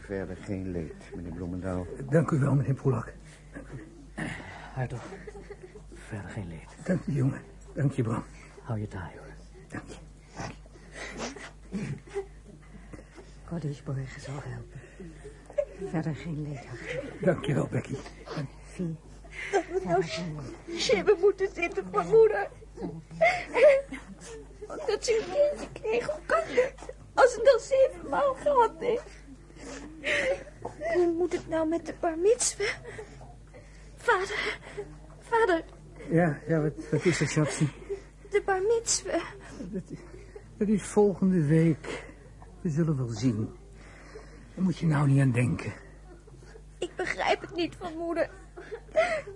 Verder geen leed, meneer Bloemendaal. Dank u wel, meneer Poelak. Hartog, verder geen leed. Dank u, jongen. Dank je, Bram. Hou je taai, hoor. Dank je. Cordisborgen zal helpen. Verder geen leed, Dank je wel, Becky. Dat we nou shibben moeten zitten voor moeder. Dat ze een kindje kreeg. Hoe kan dat? Als ze dat zevenmaal gehad heeft. Hoe moet het nou met de bar mitzwa? Vader, vader, Ja, ja, wat, wat is er, Schatsie? de bar mitzwa. Dat, dat is volgende week. We zullen wel zien. Daar moet je nou niet aan denken. Ik begrijp het niet van moeder.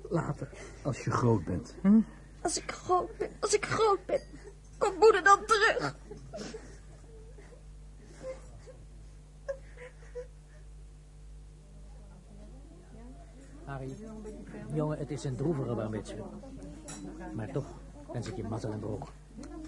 Later, als je groot bent. Hm? Als ik groot ben, als ik groot ben, komt moeder dan terug. Harry, jongen, het is een bar mitzwa. Maar toch wens ik je mazzel en broek.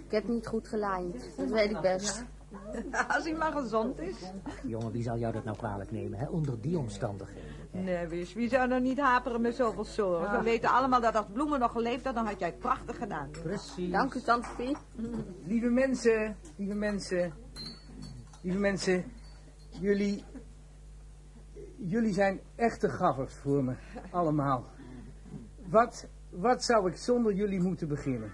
Ik heb niet goed gelijnd, dat weet ik best. Als hij maar gezond is. Jongen, wie zal jou dat nou kwalijk nemen, hè? Onder die omstandigheden. Nee, wis, wie zou nou niet haperen met zoveel zorgen? We weten allemaal dat als Bloemen nog geleefd had, dan had jij het prachtig gedaan. Precies. Dank u, tante Pie. Lieve mensen, lieve mensen, lieve mensen, jullie, jullie zijn echte gaffers voor me, allemaal. Wat, wat zou ik zonder jullie moeten beginnen?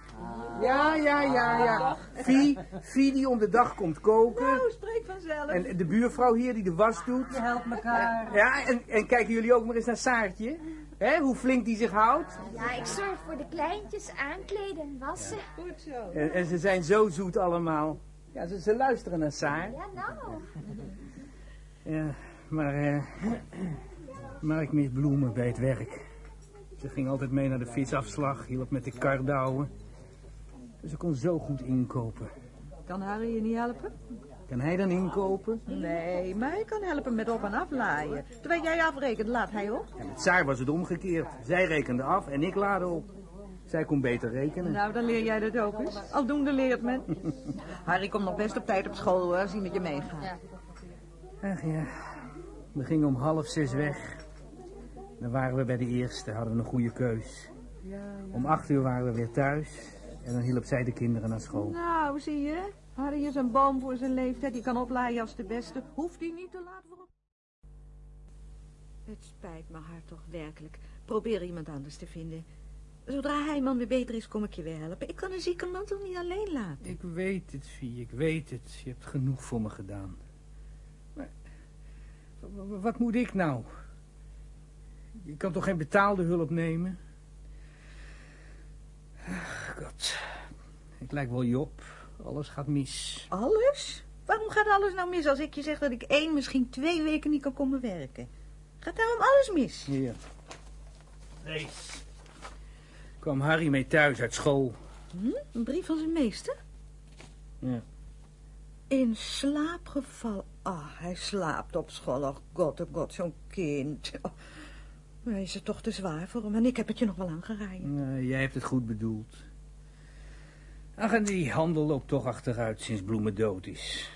Ja, ja, ja, ja. Vie, Vie die om de dag komt koken. Nou, spreek vanzelf. En de buurvrouw hier die de was doet. Je helpt elkaar. Ja, en, en kijken jullie ook maar eens naar Saartje. hè? hoe flink die zich houdt. Ja, ik zorg voor de kleintjes, aankleden en wassen. Goed zo. En, en ze zijn zo zoet allemaal. Ja, ze, ze luisteren naar Saar. Ja, nou. Ja, maar, eh, maar ik mis bloemen bij het werk. Ze ging altijd mee naar de fietsafslag, hielp met de kar douwen. Ze kon zo goed inkopen. Kan Harry je niet helpen? Kan hij dan inkopen? Nee, maar hij kan helpen met op- en aflaaien. Terwijl jij afrekent, laat hij op. En met Saar was het omgekeerd. Zij rekende af en ik laadde op. Zij kon beter rekenen. Nou, dan leer jij dat ook eens. Aldoende leert men. Harry komt nog best op tijd op school, hoor, hij met je meegaat. Ach ja, we gingen om half zes weg. Dan waren we bij de eerste, hadden we een goede keus. Om acht uur waren we weer thuis. En dan hielp zij de kinderen naar school. Nou, zie je? Harry is een boom voor zijn leeftijd. Die kan oplaaien als de beste. Hoeft hij niet te laat voor. Het spijt me haar toch werkelijk. Probeer iemand anders te vinden. Zodra hij man weer beter is, kom ik je weer helpen. Ik kan een zieke man toch niet alleen laten? Ik weet het, Vie, ik weet het. Je hebt genoeg voor me gedaan. Maar wat moet ik nou? Je kan toch geen betaalde hulp nemen? God. Ik lijk wel Job. Alles gaat mis. Alles? Waarom gaat alles nou mis als ik je zeg dat ik één, misschien twee weken niet kan komen werken? Gaat daarom alles mis? Hier. Lees. Kwam Harry mee thuis uit school. Hm? Een brief van zijn meester? Ja. In slaapgeval. Ah, hij slaapt op school. Oh god, oh god, zo'n kind. Maar is het toch te zwaar voor hem? En ik heb het je nog wel aangeraaien. Nou, jij hebt het goed bedoeld. Ach, en die handel loopt toch achteruit sinds Bloemen dood is.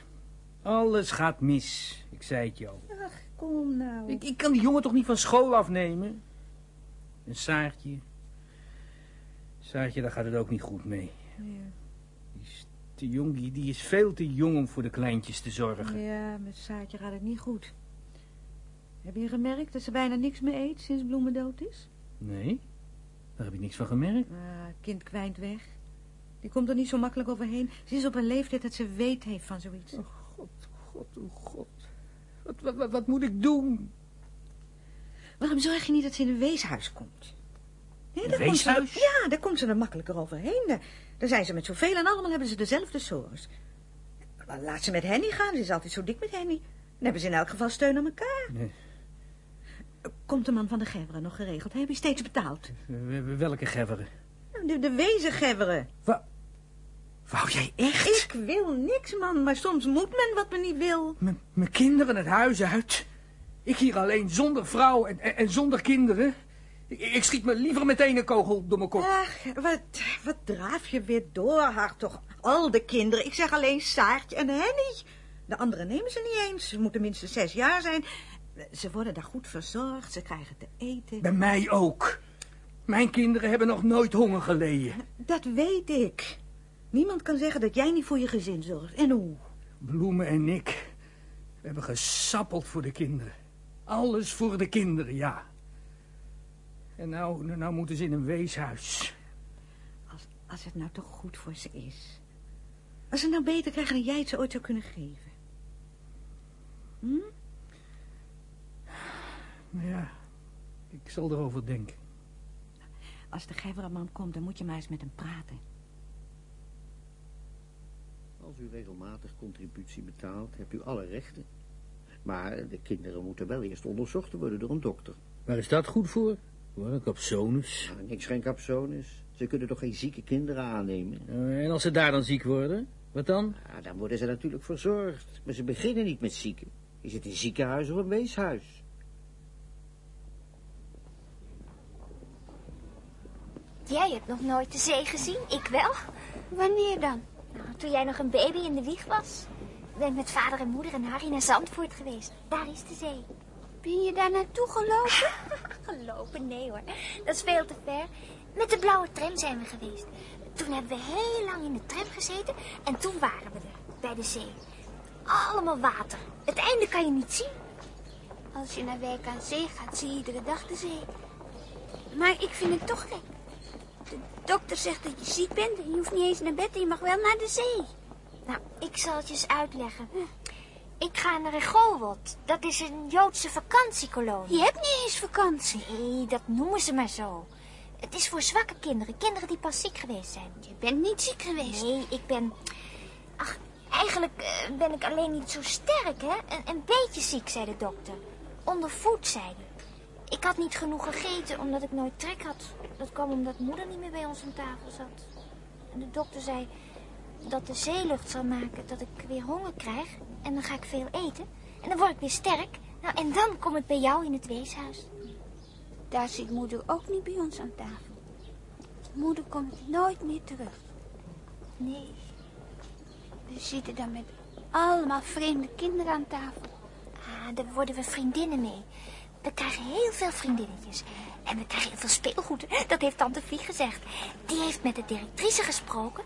Alles gaat mis. Ik zei het je al. Ach, kom nou. Ik, ik kan die jongen toch niet van school afnemen? En Saartje... Saartje, daar gaat het ook niet goed mee. Ja. Die is te jong, die, die is veel te jong om voor de kleintjes te zorgen. Ja, met Saartje gaat het niet goed. Heb je gemerkt dat ze bijna niks meer eet sinds Bloemen dood is? Nee, daar heb ik niks van gemerkt. Ah, kind kwijnt weg. Die komt er niet zo makkelijk overheen. Ze is op een leeftijd dat ze weet heeft van zoiets. Oh god, god, oh god. Wat, wat, wat, wat moet ik doen? Waarom zorg je niet dat ze in een weeshuis komt? Nee, Een daar komt ze- weeshuis? ja, daar komt ze er makkelijker overheen. Daar, daar zijn ze met zoveel en allemaal hebben ze dezelfde sores. Laat ze met Henny gaan, ze is altijd zo dik met Henny. Dan hebben ze in elk geval steun aan elkaar. Nee. Komt de man van de Geveren nog geregeld? Heb je steeds betaald? Welke geveren? De, de wezen Geveren. Wat? Wou jij echt? Ik wil niks, man, maar soms moet men wat men niet wil. M- Mijn kinderen het huis uit. Ik hier alleen zonder vrouw en, en, en zonder kinderen. Ik, ik schiet me liever meteen een kogel door mijn kop. Ach, wat, wat draaf je weer door, haar toch? Al de kinderen. Ik zeg alleen Saartje en Henny. De anderen nemen ze niet eens. Ze moeten minstens zes jaar zijn. Ze worden daar goed verzorgd. Ze krijgen te eten. Bij mij ook. Mijn kinderen hebben nog nooit honger geleden. Dat weet ik. Niemand kan zeggen dat jij niet voor je gezin zorgt. En hoe? Bloemen en ik we hebben gesappeld voor de kinderen. Alles voor de kinderen, ja. En nou, nou, moeten ze in een weeshuis. Als, als het nou toch goed voor ze is. Als ze nou beter krijgen dan jij het ze ooit zou kunnen geven. Hm? Nou ja, ik zal erover denken. Als de Geverenman komt, dan moet je maar eens met hem praten. Als u regelmatig contributie betaalt, hebt u alle rechten. Maar de kinderen moeten wel eerst onderzocht worden door een dokter. Waar is dat goed voor? Voor een capsonus. Nou, niks geen capsones. Ze kunnen toch geen zieke kinderen aannemen? Eh, En als ze daar dan ziek worden, wat dan? Ja, dan worden ze natuurlijk verzorgd. Maar ze beginnen niet met zieken. Is het een ziekenhuis of een weeshuis? Jij hebt nog nooit de zee gezien, ik wel. Wanneer dan? Nou, toen jij nog een baby in de wieg was. Ik ben met vader en moeder en Harry naar Zandvoort geweest. Daar is de zee. Ben je daar naartoe gelopen? Gelopen? Nee hoor, dat is veel te ver. Met de blauwe tram zijn we geweest. Toen hebben we heel lang in de tram gezeten en toen waren we er, bij de zee. Allemaal water. Het einde kan je niet zien. Als je naar Wijk aan Zee gaat, zie je iedere dag de zee. Maar ik vind het toch gek. De dokter zegt dat je ziek bent en je hoeft niet eens naar bed en je mag wel naar de zee. Nou, ik zal het je eens uitleggen. Ik ga naar Regowold. Dat is een Joodse vakantiekolonie. Je hebt niet eens vakantie. Nee, dat noemen ze maar zo. Het is voor zwakke kinderen, kinderen die pas ziek geweest zijn. Je bent niet ziek geweest. Nee, ik ben... Ach, eigenlijk eh, ben ik alleen niet zo sterk, hè? Een, een beetje ziek, zei de dokter. Ondervoed, zei hij. Ik had niet genoeg gegeten, omdat ik nooit trek had. Dat kwam omdat moeder niet meer bij ons aan tafel zat. En de dokter zei dat de zeelucht zal maken dat ik weer honger krijg. En dan ga ik veel eten. En dan word ik weer sterk. Nou, en dan kom ik bij jou in het weeshuis. Daar zit moeder ook niet bij ons aan tafel. Moeder komt nooit meer terug. Nee. We zitten dan met allemaal vreemde kinderen aan tafel. Ah, daar worden we vriendinnen mee. We krijgen heel veel vriendinnetjes. En we krijgen heel veel speelgoed. Dat heeft tante Vie gezegd. Die heeft met de directrice gesproken.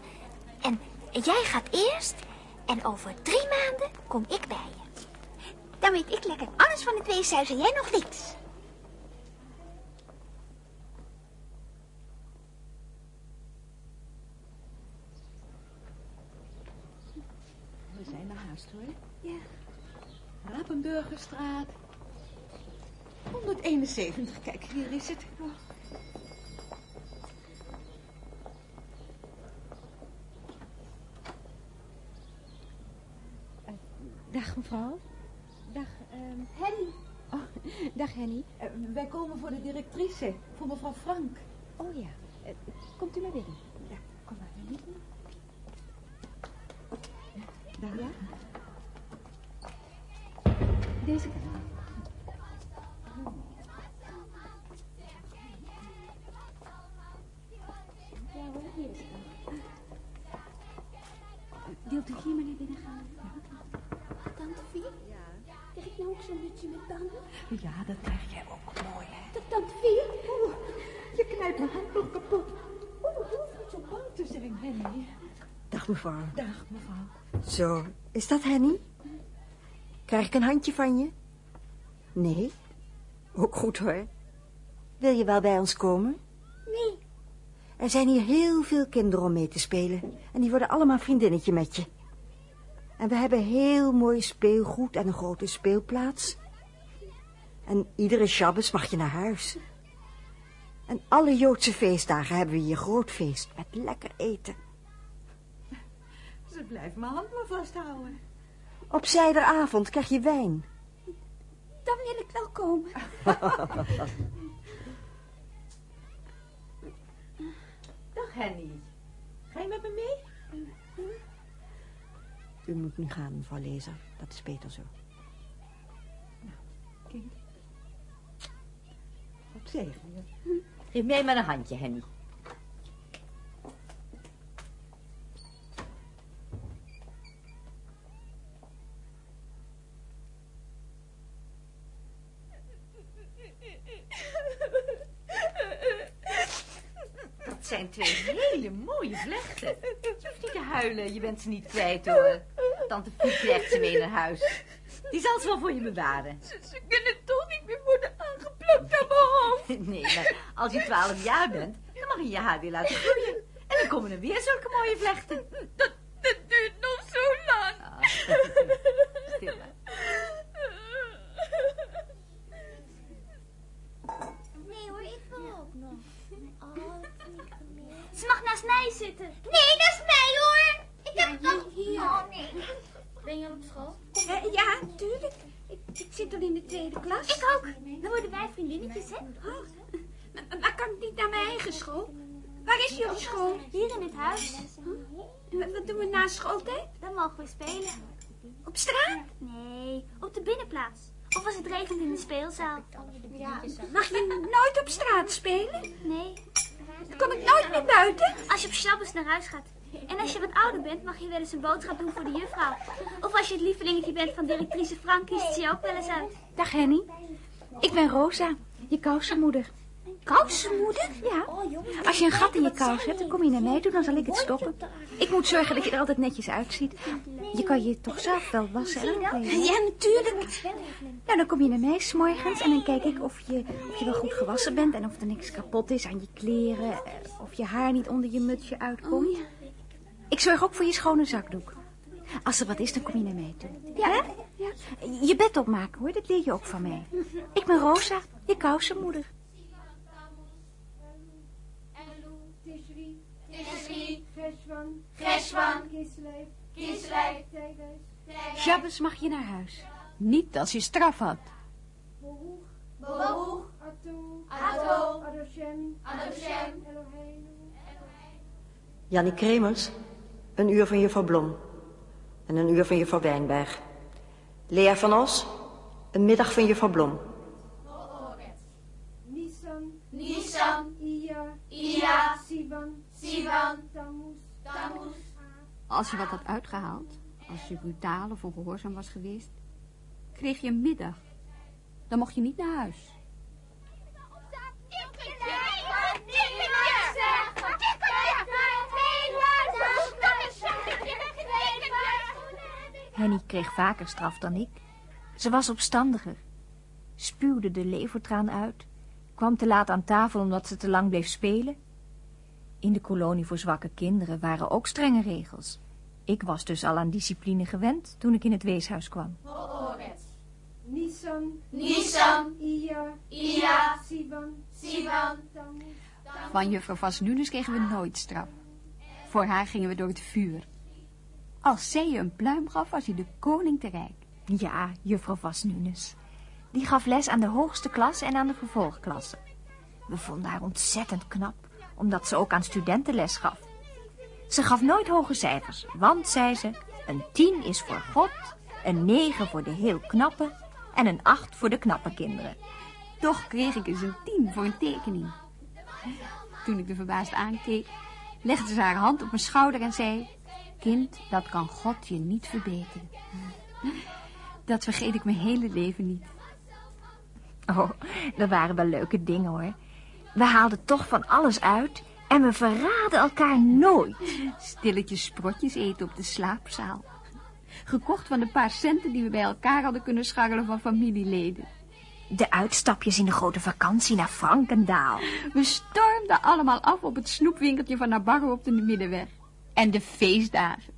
En jij gaat eerst. En over drie maanden kom ik bij je. Dan weet ik lekker alles van het weeshuis en jij nog niets. We zijn naar huis, hoor. Ja. Rapenburgerstraat. 171, kijk, hier is het. Eh, dag mevrouw. Dag eh. Henny. Oh, dag Henny. Eh, wij komen voor de directrice, voor mevrouw Frank. Oh ja, eh, komt u maar binnen. Ja, kom maar binnen. Dag. Ja? Deze kant. Wilt u hier maar naar binnen gaan? Tante Vie? Ja? Krijg ik nou ook zo'n mutsje met tanden? Ja, dat krijg jij ook mooi, hè? Dat Tante Vie? Oeh, je knijpt mijn hand nog kapot. Oeh, niet zo bang te zijn, Henny. Dag mevrouw. Dag, mevrouw. Zo, is dat Henny? Krijg ik een handje van je? Nee? Ook goed hoor. Wil je wel bij ons komen? Nee. Er zijn hier heel veel kinderen om mee te spelen. En die worden allemaal vriendinnetje met je. En we hebben heel mooi speelgoed en een grote speelplaats. En iedere Shabbos mag je naar huis. En alle Joodse feestdagen hebben we hier groot feest met lekker eten. Ze blijft mijn hand maar vasthouden. Op zijderavond krijg je wijn. Dan wil ik wel komen. Henny. Ga je met me mee? U moet nu gaan, mevrouw Lezer. Dat is beter zo. Kind. God zegen je. Geef mij maar een handje, Henny. Dat zijn twee hele mooie vlechten. Je hoeft niet te huilen, je bent ze niet kwijt hoor. Tante Fiet krijgt ze mee naar huis. Die zal ze wel voor je bewaren. Ze, ze kunnen toch niet meer worden aangeplukt aan mijn hoofd. Nee, maar als je twaalf jaar bent, dan mag je je haar weer laten groeien. En dan komen er weer zulke mooie vlechten. Dat, dat duurt nog zo lang. Ah, stil maar. Nee hoor, ik wil ook nog. Oh, Ze mag naast mij zitten. Nee, naast mij hoor. Ik heb het nog... Hier. Oh nee. Ben je al op school? Eh, ja, tuurlijk. Ik, ik zit al in de tweede klas. Ik ook. Dan worden wij vriendinnetjes, hè? Oh, maar, maar kan ik niet naar mijn eigen school? Waar is jullie school? Hier in het huis. En Wat, wat doen we na schooltijd? Dan mogen we spelen. Op straat? Nee, op de binnenplaats. Of als het regent in de speelzaal. Ja. Mag je nooit op straat spelen? Nee. Dan kom ik nooit meer buiten. Als je op Shabbos naar huis gaat. En als je wat ouder bent, mag je wel eens een boodschap doen voor de juffrouw. Of als je het lievelingetje bent van directrice Frank, kiest ze je ook wel eens uit. Dag Henny. Ik ben Rosa, je kousenmoeder. Kousenmoeder? Ja. Als je een gat in je kous hebt, dan kom je naar mij toe, dan zal ik het stoppen. Ik moet zorgen dat je er altijd netjes uitziet. Je kan je toch zelf wel wassen en aankleden? Ja, natuurlijk. Nou, dan kom je naar mij s'morgens en dan kijk ik of je, of je wel goed gewassen bent... en of er niks kapot is aan je kleren, eh, of je haar niet onder je mutsje uitkomt. Ik zorg ook voor je schone zakdoek. Als er wat is, dan kom je naar mij toe. Ja? ja. Je bed opmaken, hoor, dat leer je ook van mij. Ik ben Rosa, je kousenmoeder. Cheshvan, Cheshvan, Kislev, Kislev, Shabbos mag je naar huis. Niet als je straf had. Baruch, Baruch, Atu, Atu, Adoshem, Adoshem, Eloheinu. Jannie Kremers, een uur van juffrouw Blom. En een uur van juffrouw Wijnberg. Lea van Os, een middag van juffrouw Blom. Nisan, Nisan, Iyar, Sivan, Sivan, Tammuz, Tammuz. Als je wat had uitgehaald, als je brutaal of ongehoorzaam was geweest, kreeg je een middag. Dan mocht je niet naar huis. Henny kreeg vaker straf dan ik. Ze was opstandiger. Spuwde de levertraan uit. Kwam te laat aan tafel omdat ze te lang bleef spelen. In de kolonie voor zwakke kinderen waren ook strenge regels. Ik was dus al aan discipline gewend toen ik in het weeshuis kwam. Sivan, Tammuz. Van juffrouw Vasnunus kregen we nooit straf. Voor haar gingen we door het vuur. Als zij je een pluim gaf, was je de koning te rijk. Ja, juffrouw Vasnunes. Die gaf les aan de hoogste klas en aan de vervolgklasse. We vonden haar ontzettend knap, omdat ze ook aan studenten les gaf. Ze gaf nooit hoge cijfers, want, zei ze, een tien is voor God, een negen voor de heel knappe en een acht voor de knappe kinderen. Toch kreeg ik eens een tien voor een tekening. Toen ik de verbaasd aankeek, legde ze haar hand op mijn schouder en zei... Kind, dat kan God je niet verbeteren. Dat vergeet ik mijn hele leven niet. Oh, dat waren wel leuke dingen hoor. We haalden toch van alles uit en we verraden elkaar nooit. Stilletjes sprotjes eten op de slaapzaal. Gekocht van de paar centen die we bij elkaar hadden kunnen scharrelen van familieleden. De uitstapjes in de grote vakantie naar Frankendaal. We stormden allemaal af op het snoepwinkeltje van Nabarro op de Middenweg. En de feestdagen.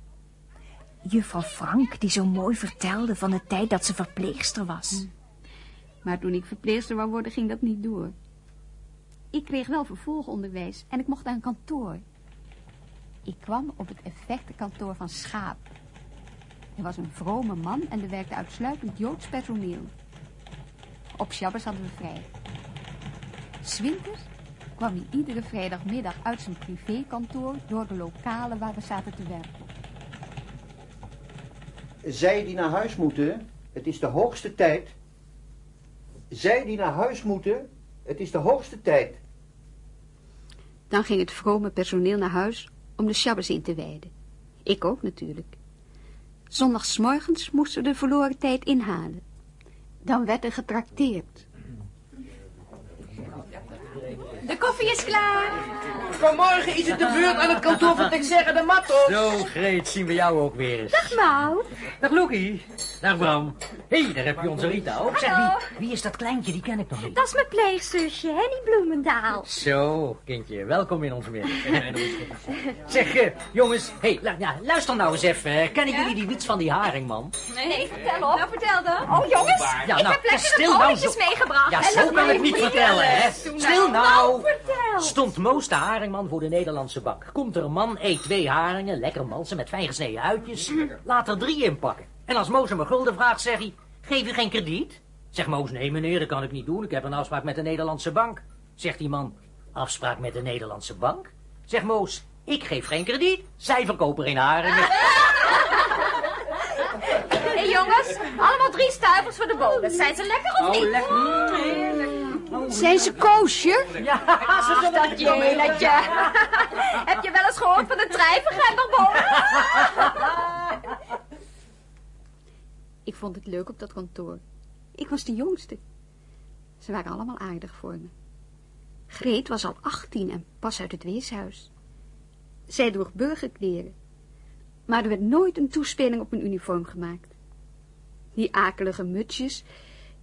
Juffrouw Frank, die zo mooi vertelde van de tijd dat ze verpleegster was. Maar toen ik verpleegster wou worden, ging dat niet door. Ik kreeg wel vervolgonderwijs en ik mocht aan kantoor. Ik kwam op het effectenkantoor van Schaap. Er was een vrome man en er werkte uitsluitend Joods personeel. Op Shabbos hadden we vrij. Swinters kwam hij iedere vrijdagmiddag uit zijn privékantoor door de lokalen waar we zaten te werken. Zij die naar huis moeten, het is de hoogste tijd. Zij die naar huis moeten, het is de hoogste tijd. Dan ging het vrome personeel naar huis om de Shabbos in te wijden. Ik ook natuurlijk. Zondagsmorgens moesten we de verloren tijd inhalen. Dan werd er getrakteerd. De koffie is klaar. Vanmorgen is het de beurt aan het kantoor van Texerre de Mattos. Zo, Greet, zien we jou ook weer eens. Dag, Mau. Dag, Loekie. Dag, Bram. Hé, hey, daar heb je onze Rita ook. Zeg, wie, wie is dat kleintje? Die ken ik nog niet. Dat is mijn pleegzusje, Henny Bloemendaal. Zo, kindje, welkom in ons midden. zeg, eh, jongens, hey, ja, luister nou eens even. Kennen jullie die wiets van die haringman? Nee, vertel op. Nou, vertel dan. Oh, jongens, Ja, ik nou, heb lekkere stil nou broodjes zo- meegebracht. Ja, En zo kan ik niet vertellen. vertellen, hè. Doe Stil Nou, nou. vertel. Stond Moos de haringman voor de Nederlandse bank. Komt er een man, eet twee haringen, lekker malsen met fijn gesneden uitjes. Laat er drie inpakken. En als Moos hem een gulden vraagt, zegt hij... Geef u geen krediet? Zegt Moos, nee meneer, dat kan ik niet doen. Ik heb een afspraak met de Nederlandse bank. Zegt die man, afspraak met de Nederlandse bank? Zegt Moos, ik geef geen krediet. Zij verkopen geen haringen. Hé hey, jongens, allemaal drie stuivers voor de bonus. Zijn ze lekker of niet? Zijn ze koosje? Ja, Ach, dat jeletje. Heb je wel eens gehoord van de trijvergemberbonus? Ik vond het leuk op dat kantoor. Ik was de jongste. Ze waren allemaal aardig voor me. Greet was al 18 en pas uit het weeshuis. Zij droeg burgerkleren. Maar er werd nooit een toespeling op mijn uniform gemaakt. Die akelige mutsjes,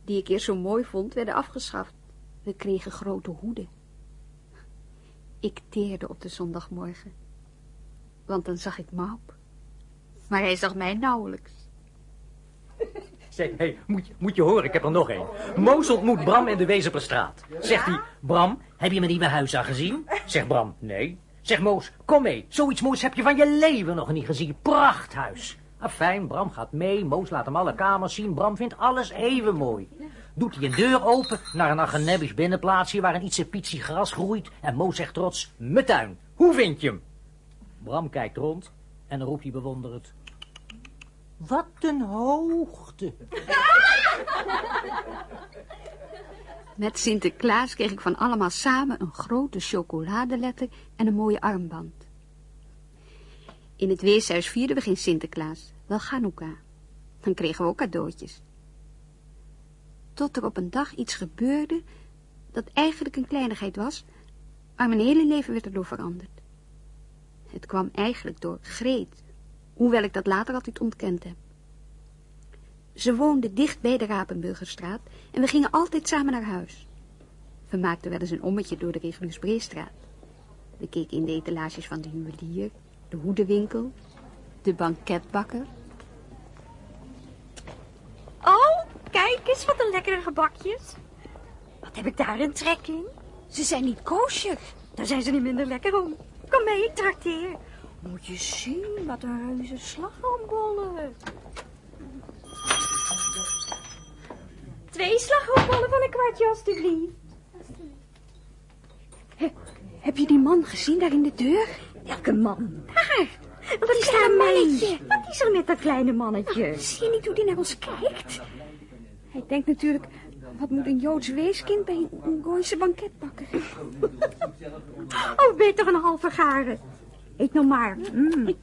die ik eerst zo mooi vond, werden afgeschaft. We kregen grote hoeden. Ik teerde op de zondagmorgen. Want dan zag ik Maup. Maar hij zag mij nauwelijks. Zeg, hey, moet, je- moet je horen, ik heb er nog één. Moos ontmoet Bram in de Wezenperstraat. Zegt hij, Bram, heb je mijn nieuwe huis al gezien? Zegt Bram, nee. Zegt Moos, kom mee, zoiets moois heb je van je leven nog niet gezien. Prachthuis. Fijn, Bram gaat mee, Moos laat hem alle kamers zien. Bram vindt alles even mooi. Doet hij een deur open naar een agenebisch binnenplaatsje waar een ietsje pietsie gras groeit. En Moos zegt trots, mijn tuin, hoe vind je hem? Bram kijkt rond en roept hij bewonderend, wat een hoogte. Met Sinterklaas kreeg ik van allemaal samen een grote chocoladeletter en een mooie armband. In het weeshuis vierden we geen Sinterklaas, wel Chanukka. Dan kregen we ook cadeautjes. Tot er op een dag iets gebeurde dat eigenlijk een kleinigheid was, maar mijn hele leven werd erdoor veranderd. Het kwam eigenlijk door Greet, hoewel ik dat later altijd ontkend heb. Ze woonde dicht bij de Rapenburgerstraat en we gingen altijd samen naar huis. We maakten wel eens een ommetje door de Regulusbreestraat. We keken in de etalages van de juwelier, de hoedenwinkel, de banketbakker. Oh, kijk eens wat een lekkere gebakjes. Wat heb ik daar een trek in? Ze zijn niet koosje. Daar zijn ze niet minder lekker om. Kom mee, ik trakteer. Moet je zien wat een reuze slagroombollen. twee slagroombollen van een kwartje, alstublieft. Heb je die man gezien daar in de deur? Welke man? Daar. Wat is daar een mannetje. mannetje? Wat is er met dat kleine mannetje? Zie je niet hoe die naar ons kijkt? Hij denkt natuurlijk, wat moet een Joods weeskind bij een Gooise banketbakker? Oh, beter een halve garen. Eet nou maar. Mm. Ik,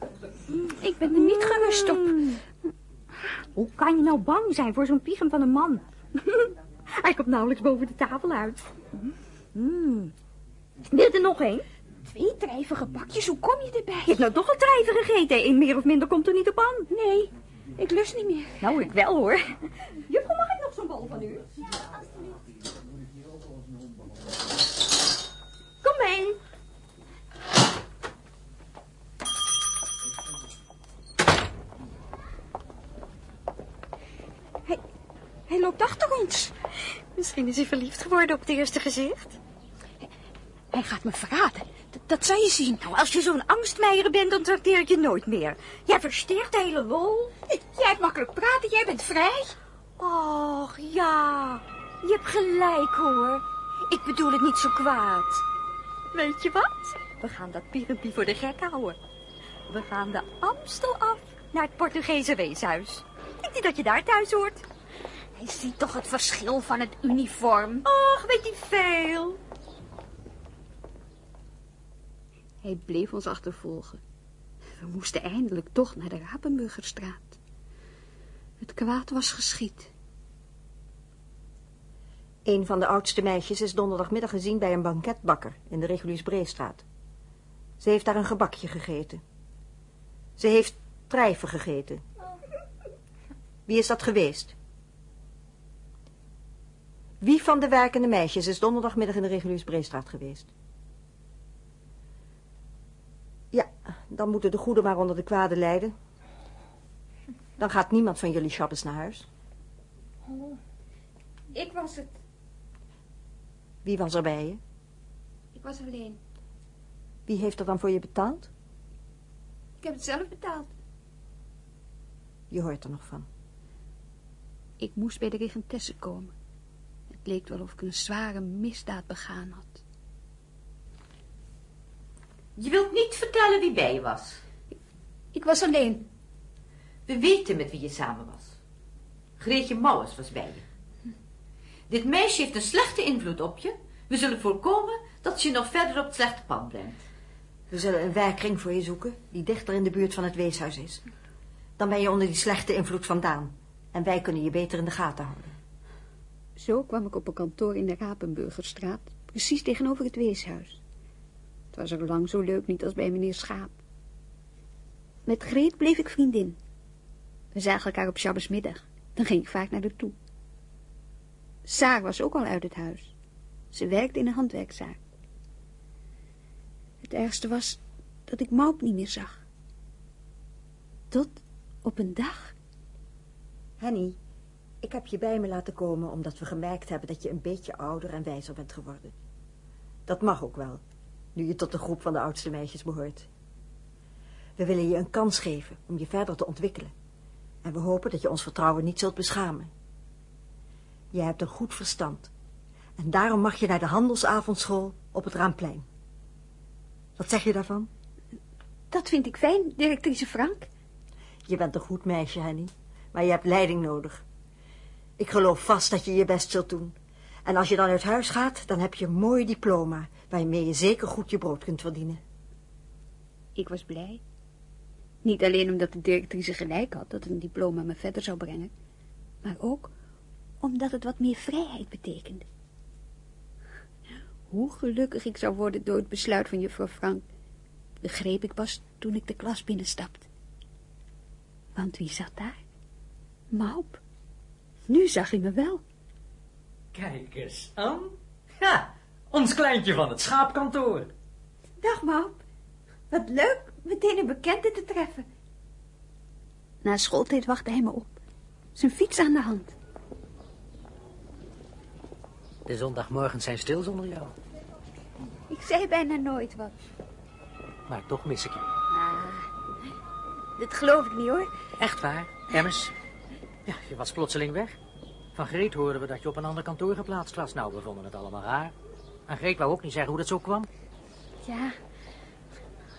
ik ben er niet gerust op. Hoe kan je nou bang zijn voor zo'n piegem van een man? Hij komt nauwelijks boven de tafel uit. Mm. Wil je er nog één? Twee drijvige bakjes, hoe kom je erbij? Je hebt nou toch een drijver gegeten. Eén meer of minder komt er niet op aan. Nee, ik lust niet meer. Nou, ik wel hoor. Juffrouw, mag ik van? Kom mee. Hij loopt achter ons. Misschien is hij verliefd geworden op het eerste gezicht. Hij gaat me verraden. Dat zou je zien. Nou, als je zo'n angstmeier bent, dan trakteer ik je nooit meer. Jij versteert de hele lol. Jij hebt makkelijk praten, jij bent vrij. Och, ja. Je hebt gelijk, hoor. Ik bedoel het niet zo kwaad. Weet je wat? We gaan dat Pierempie voor de gek houden. We gaan de Amstel af naar het Portugese weeshuis. Denk je dat je daar thuis hoort? Hij ziet toch het verschil van het uniform. Och, weet je veel. Hij bleef ons achtervolgen. We moesten eindelijk toch naar de Rapenburgerstraat. Het kwaad was geschied. Een van de oudste meisjes is donderdagmiddag gezien bij een banketbakker in de Regulus Breestraat. Ze heeft daar een gebakje gegeten. Ze heeft trijven gegeten. Wie is dat geweest? Wie van de werkende meisjes is donderdagmiddag in de Regulus Breestraat geweest? Ja, dan moeten de goede maar onder de kwade lijden. Dan gaat niemand van jullie shabbes naar huis. Ik was het. Wie was er bij je? Ik was alleen. Wie heeft er dan voor je betaald? Ik heb het zelf betaald. Je hoort er nog van. Ik moest bij de regentesse komen. Het leek wel of ik een zware misdaad begaan had. Je wilt niet vertellen wie bij je was. Ik was alleen. We weten met wie je samen was. Greetje Mouwers was bij je. Dit meisje heeft een slechte invloed op je. We zullen voorkomen dat ze je nog verder op het slechte pad brengt. We zullen een werkring voor je zoeken die dichter in de buurt van het weeshuis is. Dan ben je onder die slechte invloed vandaan. En wij kunnen je beter in de gaten houden. Zo kwam ik op een kantoor in de Rapenburgerstraat, precies tegenover het weeshuis. Het was er lang zo leuk niet als bij meneer Schaap. Met Greet bleef ik vriendin. We zagen elkaar op Shabbosmiddag. Dan ging ik vaak naar haar toe. Saar was ook al uit het huis. Ze werkte in een handwerkzaak. Het ergste was dat ik Maup niet meer zag. Tot op een dag. Henny, ik heb je bij me laten komen omdat we gemerkt hebben dat je een beetje ouder en wijzer bent geworden. Dat mag ook wel, nu je tot de groep van de oudste meisjes behoort. We willen je een kans geven om je verder te ontwikkelen. En we hopen dat je ons vertrouwen niet zult beschamen. Je hebt een goed verstand. En daarom mag je naar de handelsavondschool op het Raamplein. Wat zeg je daarvan? Dat vind ik fijn, directrice Frank. Je bent een goed meisje, Henny. Maar je hebt leiding nodig. Ik geloof vast dat je je best zult doen. En als je dan uit huis gaat, dan heb je een mooi diploma... waarmee je zeker goed je brood kunt verdienen. Ik was blij. Niet alleen omdat de directrice gelijk had dat een diploma me verder zou brengen, maar ook omdat het wat meer vrijheid betekende. Hoe gelukkig ik zou worden door het besluit van juffrouw Frank, begreep ik pas toen ik de klas binnenstapte. Want wie zat daar? Maup. Nu zag hij me wel. Kijk eens aan. Ja, ons kleintje van het schaapkantoor. Dag, Maup. Wat leuk meteen een bekende te treffen. Na schooltijd wachtte hij me op. Zijn fiets aan de hand. De zondagmorgens zijn stil zonder jou. Ik zei bijna nooit wat. Maar toch mis ik je. Ah, dit geloof ik niet hoor. Echt waar, Emmers? Ja, je was plotseling weg. Van Greet hoorden we dat je op een ander kantoor geplaatst was. Nou, we vonden het allemaal raar. En Greet wou ook niet zeggen hoe dat zo kwam. Ja.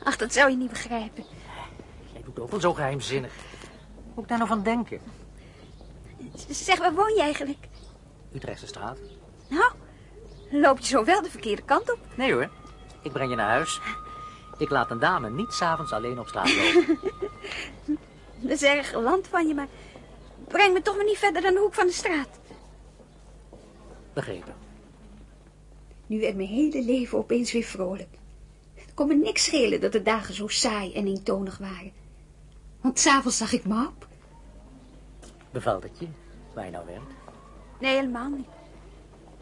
Ach, dat zou je niet begrijpen. Jij doet ook wel zo geheimzinnig. Hoe moet ik daar nou van denken? Zeg, waar woon je eigenlijk? Utrechtse straat? Nou, loop je zo wel de verkeerde kant op. Nee hoor, ik breng je naar huis. Ik laat een dame niet s'avonds alleen op straat lopen. Dat is erg geland van je, maar breng me toch maar niet verder dan de hoek van de straat. Begrepen. Nu werd mijn hele leven opeens weer vrolijk. Het kon me niks schelen dat de dagen zo saai en eentonig waren. Want s'avonds zag ik me op. Bevalt het je, waar je nou werkt? Nee, helemaal niet.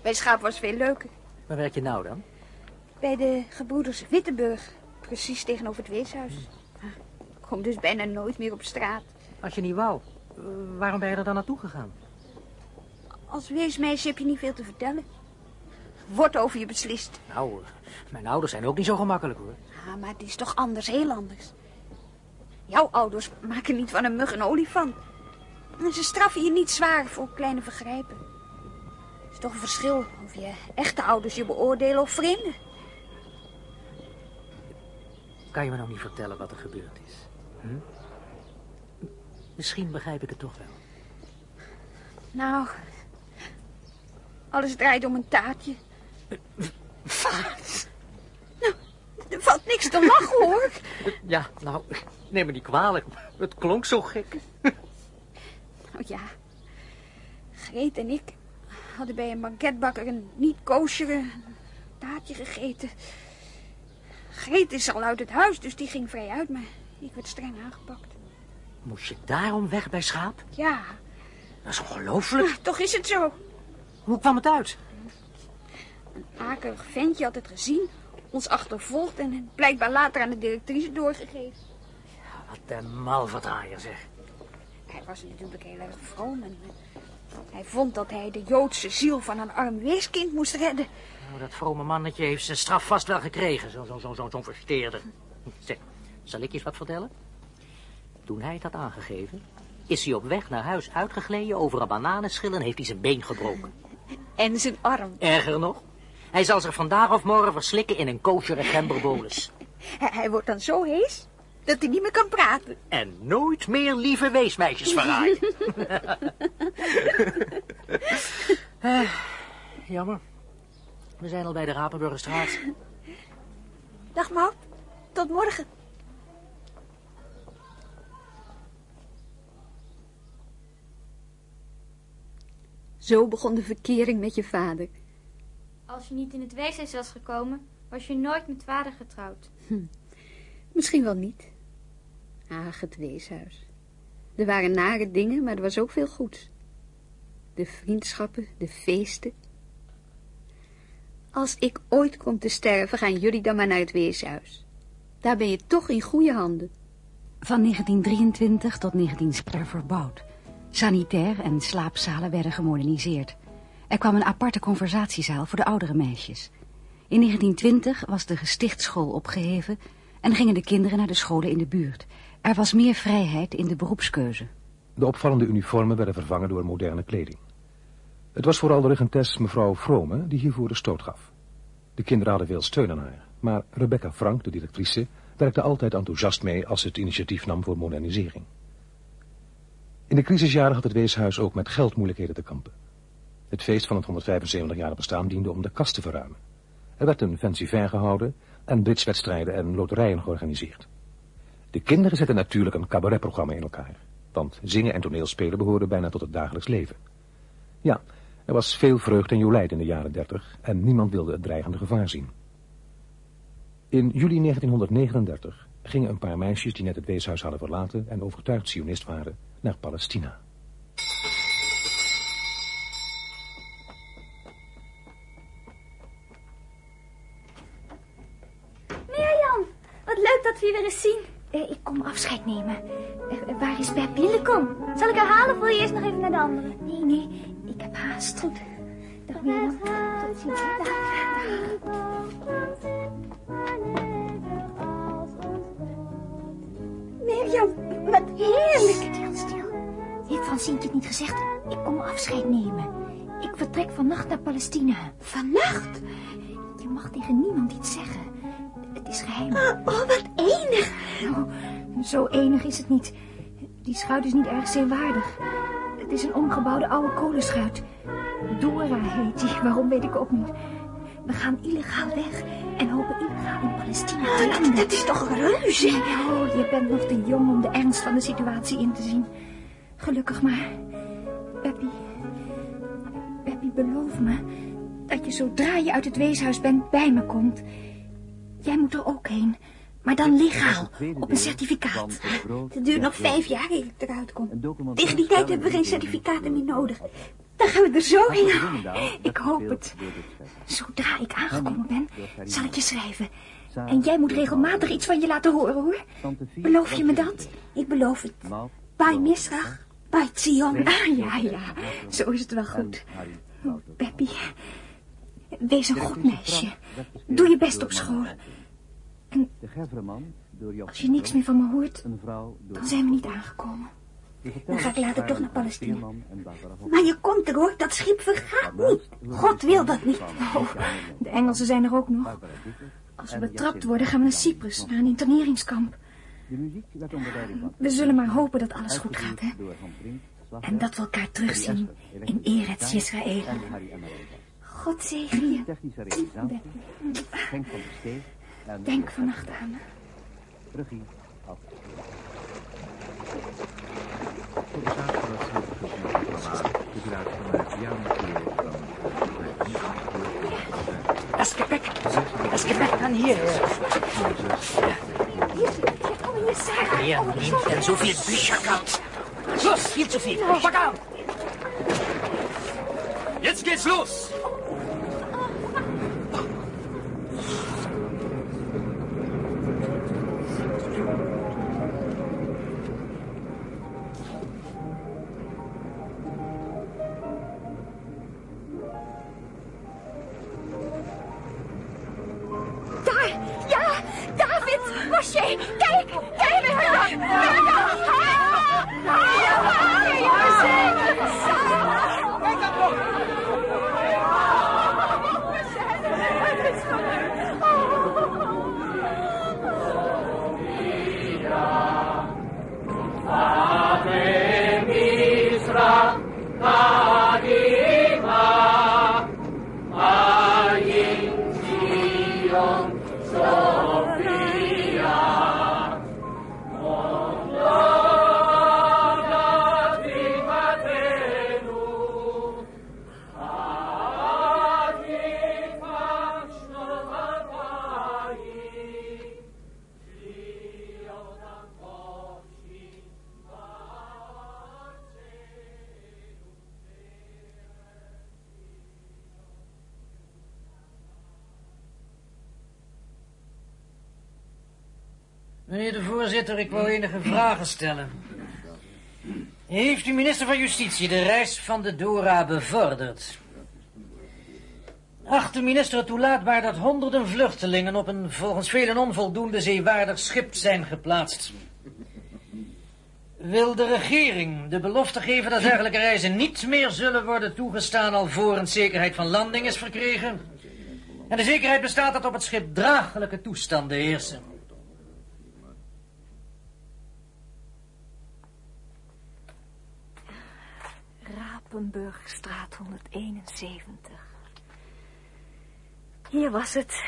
Bij Schaap was veel leuker. Waar werk je nou dan? Bij de gebroeders Wittenburg. Precies tegenover het weeshuis. Ik kom dus bijna nooit meer op straat. Als je niet wou, waarom ben je er dan naartoe gegaan? Als weesmeisje heb je niet veel te vertellen. Wordt over je beslist. Nou, mijn ouders zijn ook niet zo gemakkelijk hoor. Ja, maar het is toch anders, heel anders. Jouw ouders maken niet van een mug een olifant. En ze straffen je niet zwaar voor kleine vergrijpen. Toch een verschil of je echte ouders je beoordelen of vreemden. Kan je me nou niet vertellen wat er gebeurd is? Hm? Misschien begrijp ik het toch wel. Nou, alles draait om een taartje. Wat? Nou, er valt niks te lachen, hoor. Ja, nou, neem me niet kwalijk. Het klonk zo gek. Oh ja, Greet en ik hadden bij een banketbakker een niet koosjere taartje gegeten. Greet is al uit het huis, dus die ging vrij uit, maar ik werd streng aangepakt. Moest je daarom weg bij Schaap? Ja, Dat is ongelooflijk. maar toch is het zo. Hoe kwam het uit? Een akerig ventje had het gezien, ons achtervolgd en het blijkbaar later aan de directrice doorgegeven. Wat een malverdraaier zeg. Hij was natuurlijk heel erg vroom en hij vond dat hij de Joodse ziel van een arm weeskind moest redden. Nou, dat vrome mannetje heeft zijn straf vast wel gekregen. Zo'n zo, zo, zo, versteerder. Zeg, zal ik je eens wat vertellen? Toen hij het had aangegeven, is hij op weg naar huis uitgegleden over een bananenschil en heeft hij zijn been gebroken. En zijn arm. Erger nog, hij zal zich vandaag of morgen verslikken in een kosher gemberbolus. Hij wordt dan zo hees dat hij niet meer kan praten. En nooit meer lieve weesmeisjes verraaien. Eh, jammer. We zijn al bij de Rapenburgerstraat. Dag, Maud. Tot morgen. Zo begon de verkering met je vader. Als je niet in het weeshuis was gekomen, was je nooit met vader getrouwd. Hm. Misschien wel niet. Ach, het weeshuis. Er waren nare dingen, maar er was ook veel goeds. De vriendschappen, de feesten. Als ik ooit kom te sterven, gaan jullie dan maar naar het weeshuis. Daar ben je toch in goede handen. Van 1923 tot 1960 verbouwd. Sanitair en slaapzalen werden gemoderniseerd. Er kwam een aparte conversatiezaal voor de oudere meisjes. In 1920 was de gestichtsschool opgeheven en gingen de kinderen naar de scholen in de buurt. Er was meer vrijheid in de beroepskeuze. De opvallende uniformen werden vervangen door moderne kleding. Het was vooral de regentes mevrouw Vrome die hiervoor de stoot gaf. De kinderen hadden veel steun aan haar, maar Rebecca Frank, de directrice, werkte altijd enthousiast mee als ze het initiatief nam voor modernisering. In de crisisjaren had het weeshuis ook met geldmoeilijkheden te kampen. Het feest van het 175-jarig bestaan diende om de kast te verruimen. Er werd een fancy fair gehouden en bridgewedstrijden en loterijen georganiseerd. De kinderen zetten natuurlijk een cabaretprogramma in elkaar, want zingen en toneelspelen behoorden bijna tot het dagelijks leven. Ja, er was veel vreugde en jolijt in de jaren dertig en niemand wilde het dreigende gevaar zien. In juli 1939 gingen een paar meisjes die net het weeshuis hadden verlaten en overtuigd sionist waren naar Palestina. Heb haast. Goed. Dag Mirjam. Tot ziens. Dag. Mirjam, wat heerlijk. Stil, stil. Heeft Francientje het niet gezegd? Ik kom afscheid nemen. Ik vertrek vannacht naar Palestina. Vannacht? Je mag tegen niemand iets zeggen. Het is geheim. Oh, wat enig. Nou, zo enig is het niet. Die schuit is niet erg zeewaardig. Het is een omgebouwde oude kolenschuit. Dora heet die, waarom weet ik ook niet. We gaan illegaal weg en hopen illegaal in Palestina te Oh, landen. dat, dat is toch reuze? Oh, je bent nog te jong om de ernst van de situatie in te zien. Gelukkig maar. Peppy, Peppy, beloof me dat je zodra je uit het weeshuis bent bij me komt. Jij moet er ook heen, maar dan legaal, op een certificaat. Het duurt nog vijf jaar eer ik eruit kom. Tegen die tijd hebben we geen certificaten meer nodig. Dan gaan we er zo heen. Ik hoop het. Zodra ik aangekomen ben, zal ik je schrijven. En jij moet regelmatig iets van je laten horen, hoor. Beloof je me dat? Ik beloof het. Bij Misrach, bij Zion. Ah, ja, ja. Zo is het wel goed. Peppy, wees een goed meisje. Doe je best op school. En De door Job als je niks meer van me hoort, een vrouw door dan zijn we niet aangekomen. Dan ga ik later toch naar Palestina. Maar je komt er hoor, dat schip vergaat niet. God wil dat niet. Oh, de Engelsen zijn er ook nog. Als we betrapt worden, gaan we naar Cyprus, naar een interneringskamp. We zullen maar hopen dat alles goed gaat, hè? En dat we elkaar terugzien in Eretz Israël. God zegen je. Henk van der Steeg en Denk vannacht aan me. regie af. Voor de zaak van het vanuit Jan Keel van Das Gepäck. Das Gepäck kann hier. Kom hier, nimmt denn so viel Bücher mit? Schluss, viel zu viel. Pack auf. Jetzt geht's los! Meneer vragen stellen. Heeft de minister van Justitie de reis van de Dora bevorderd? Acht de minister het toelaatbaar dat honderden vluchtelingen op een volgens velen onvoldoende zeewaardig schip zijn geplaatst? Wil de regering de belofte geven dat dergelijke reizen niet meer zullen worden toegestaan alvorens zekerheid van landing is verkregen? En de zekerheid bestaat dat op het schip draaglijke toestanden heersen. Rapenburgstraat 171. Hier was het.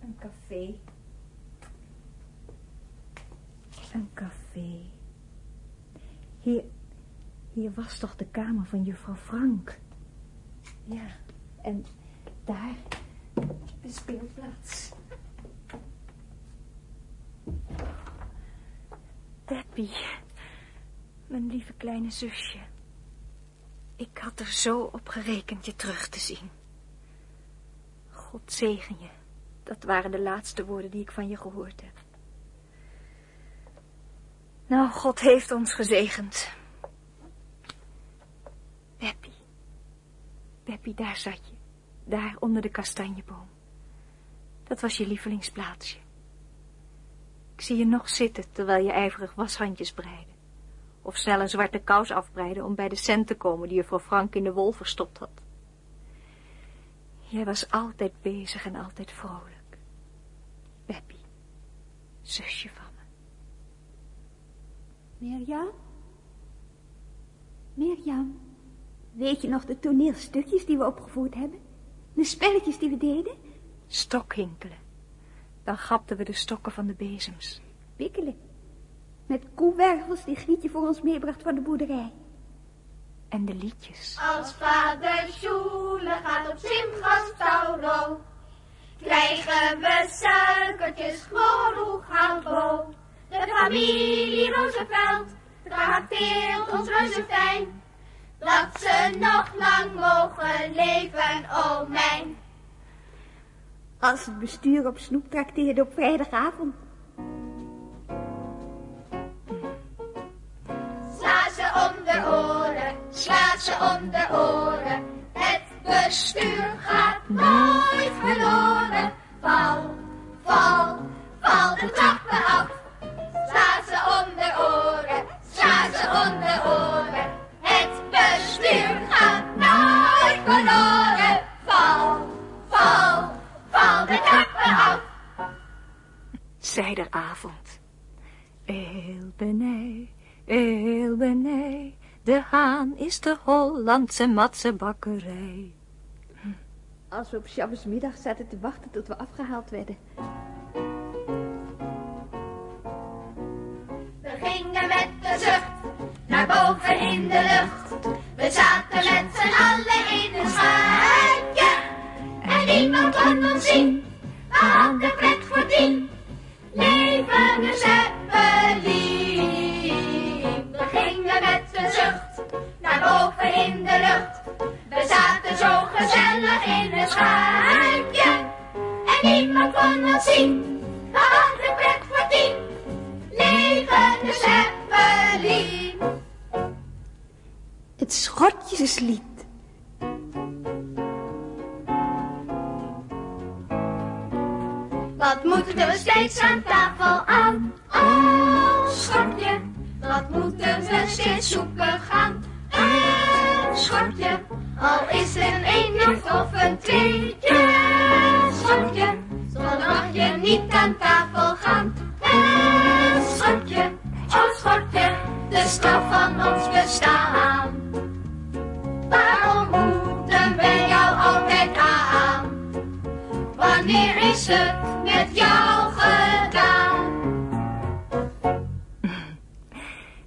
Een café. Een café. Hier, hier was toch de kamer van juffrouw Frank? Ja, en daar de speelplaats. Debbie, mijn lieve kleine zusje. Ik had er zo op gerekend je terug te zien. God zegen je. Dat waren de laatste woorden die ik van je gehoord heb. Nou, God heeft ons gezegend. Peppy. Peppy, daar zat je. Daar onder de kastanjeboom. Dat was je lievelingsplaatsje. Ik zie je nog zitten terwijl je ijverig washandjes breide. Of snel een zwarte kous afbreiden om bij de cent te komen die juffrouw Frank in de wol verstopt had. Jij was altijd bezig en altijd vrolijk. Beppie, zusje van me. Mirjam? Mirjam, weet je nog de toneelstukjes die we opgevoerd hebben? De spelletjes die we deden? Stokhinkelen. Dan gapten we de stokken van de bezems. Pikkelen. Met koewervels die Grietje voor ons meebracht van de boerderij. En de liedjes. Als vader Sjoele gaat op Simgastouwro, krijgen we suikertjes, gloroeg bo. De familie Roosevelt trakteert ons reuze fijn, dat ze nog lang mogen leven, oh mijn. Als het bestuur op snoep trakteerde op vrijdagavond. Oren, sla ze om de oren. Het bestuur gaat nooit verloren. Val, val, val de trappen Hollandse matsenbakkerij. Als we op Shabbosmiddag zaten te wachten tot we afgehaald werden. We gingen met de zucht naar boven in de lucht. We zaten met z'n allen in een schuitje. En niemand kon ons zien. We hadden pret voor tien. Leven de zeppelin. We gingen met de zucht naar boven in de lucht. We zaten zo gezellig in een schuitje. En niemand kon ons zien. We hadden pret voor tien. Leven de zeppelin. Het schotjeslied. Wat moeten we steeds aan tafel aan? Oh, schortje. Wat moeten we steeds zoeken gaan? Schortje. Al is er een eenhoofd of een tweetje. Schortje. Dan mag je niet aan tafel gaan. Een schortje. Oh, schortje. De straf van ons bestaan. Waarom moeten wij jou altijd aan? Wanneer is het met jou gedaan?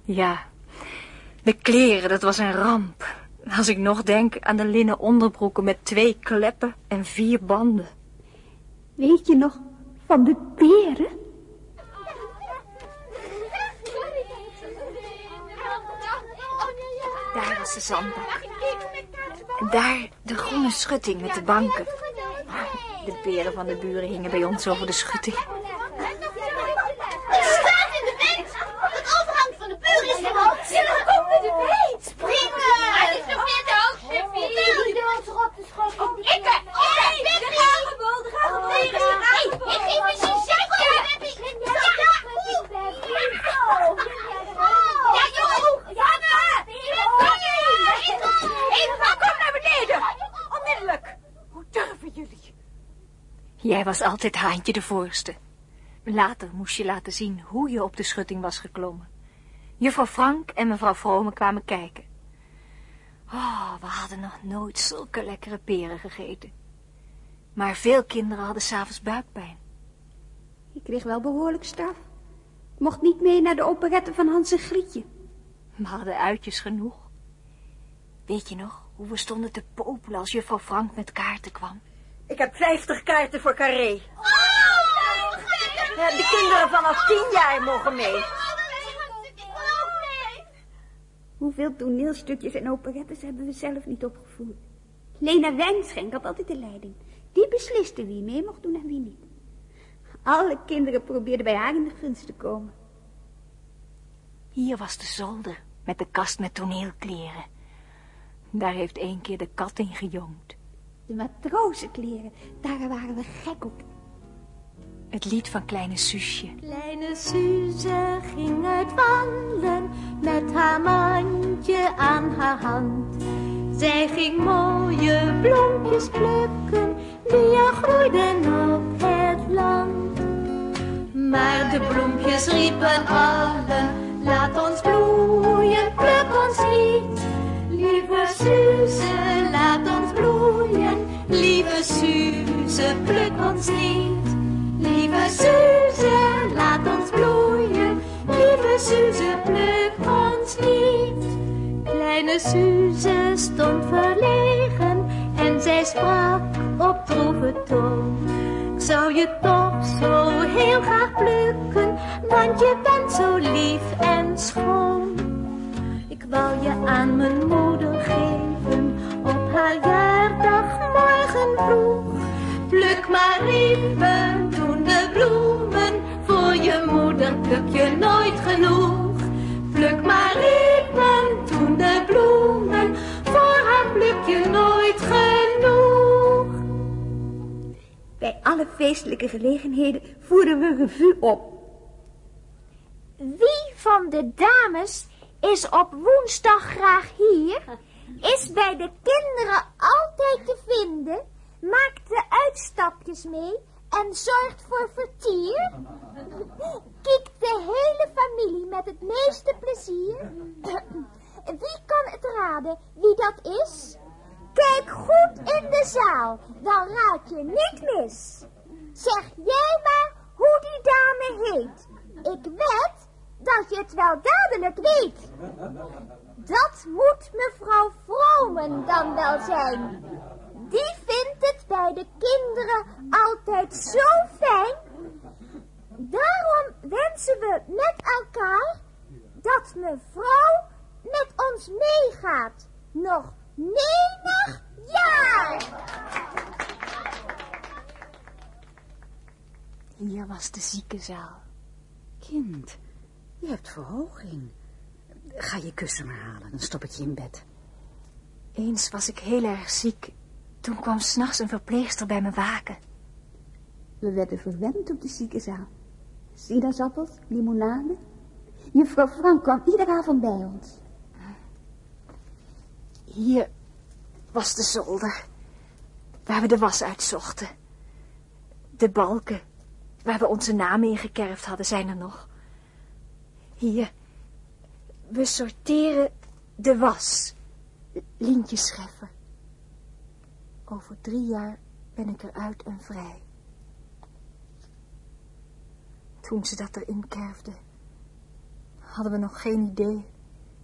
Ja, de kleren, dat was een ramp. Als ik nog denk aan de linnen onderbroeken met twee kleppen en vier banden. Weet je nog van de peren? Daar was de zandbak. En daar de groene schutting met de banken. De peren van de buren hingen bij ons over de schutting. Het staat in de wet. Het de buur is gewoon. Ja, dan komen we erbij. Springen. Het is nog net ook, Steffi. Ikke, Ikke, Beppie. De aangeboden, de aangeboden. Nee, ik geef je zo'n zegel, Beppie. Ja, ja, Ja, joh. Hanne. Eva, kom naar beneden. Onmiddellijk. Hoe durven jullie? Jij was altijd Haantje de voorste. Later moest je laten zien hoe je op de schutting was geklommen. Juffrouw Frank en mevrouw Vrome kwamen kijken. Oh, we hadden nog nooit zulke lekkere peren gegeten. Maar veel kinderen hadden s'avonds buikpijn. Ik kreeg wel behoorlijk straf. Ik mocht niet mee naar de operette van Hans en Grietje. We hadden uitjes genoeg. Weet je nog hoe we stonden te popelen als juffrouw Frank met kaarten kwam? Ik heb 50 kaarten voor Carré. Ja, de kinderen vanaf 10 jaar mogen mee. Hoeveel toneelstukjes en operettes hebben we zelf niet opgevoerd? Lena Wijnschenk had altijd de leiding. Die besliste wie mee mocht doen en wie niet. Alle kinderen probeerden bij haar in de gunst te komen. Hier was de zolder met de kast met toneelkleren. Daar heeft één keer de kat in gejongd. De matrozenkleren, daar waren we gek op. Het lied van kleine Suusje. Kleine Suze ging uit wandelen met haar mandje aan haar hand. Zij ging mooie bloempjes plukken die er groeiden op het land. Maar de bloempjes riepen allen, laat ons bloeien, pluk ons niet. Lieve Suze, laat ons bloeien, lieve Suze, pluk ons niet. Lieve Suze, laat ons bloeien, lieve Suze, pluk ons niet. Kleine Suze stond verlegen en zij sprak op droeve toon. Ik zou je toch zo heel graag plukken, want je bent zo lief en schoon. Ik wou je aan mijn moeder geven op haar jaardag morgen vroeg. Pluk maar even bloemen, voor je moeder pluk je nooit genoeg. Pluk maar even toen de bloemen, voor haar pluk je nooit genoeg. Bij alle feestelijke gelegenheden voeren we revue op. Wie van de dames is op woensdag graag hier? Is bij de kinderen altijd te vinden? Maakt de uitstapjes mee en zorgt voor vertier? Kiekt de hele familie met het meeste plezier? Wie kan het raden wie dat is? Kijk goed in de zaal, dan raad je niet mis. Zeg jij maar hoe die dame heet. Ik weet dat je het wel dadelijk weet. Dat moet mevrouw Vromen dan wel zijn. Die vindt het bij de kinderen altijd zo fijn. Daarom wensen we met elkaar dat mevrouw met ons meegaat. Nog menig jaar. Hier was de ziekenzaal. Kind, je hebt verhoging. Ga je kussen maar halen, dan stop ik je in bed. Eens was ik heel erg ziek. Toen kwam s'nachts een verpleegster bij me waken. We werden verwend op de ziekenzaal. Sinaasappels, limonade. Juffrouw Frank kwam iedere avond bij ons. Hier was de zolder, waar we de was uitzochten. De balken, waar we onze namen in gekerfd hadden, zijn er nog. Hier, we sorteren de was. Lientje Scheffer. Over drie jaar ben ik eruit en vrij. Toen ze dat erin kerfde, hadden we nog geen idee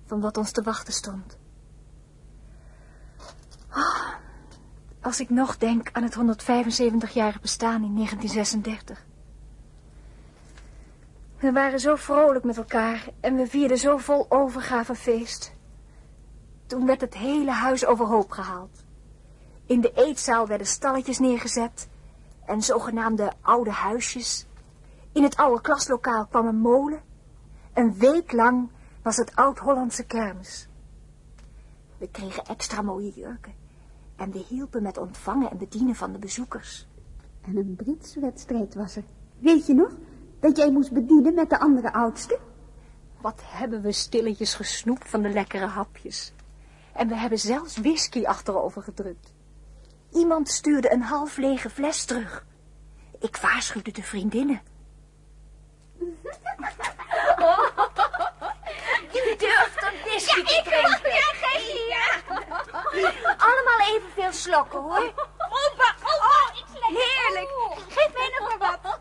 van wat ons te wachten stond. Ah, als ik nog denk aan het 175-jarig bestaan in 1936. We waren zo vrolijk met elkaar en we vierden zo vol overgave feest. Toen werd het hele huis overhoop gehaald. In de eetzaal werden stalletjes neergezet en zogenaamde oude huisjes. In het oude klaslokaal kwam een molen. Een week lang was het oud-Hollandse kermis. We kregen extra mooie jurken en we hielpen met ontvangen en bedienen van de bezoekers. En een Britse wedstrijd was er. Weet je nog dat jij moest bedienen met de andere oudste? Wat hebben we stilletjes gesnoept van de lekkere hapjes. En we hebben zelfs whisky achterover gedrukt. Iemand stuurde een half lege fles terug. Ik waarschuwde de vriendinnen. Je durft een whisky te drinken. Ja, geef hier. Allemaal evenveel slokken, hoor. Opa, opa, ik Heerlijk. Geef mij nog maar wat.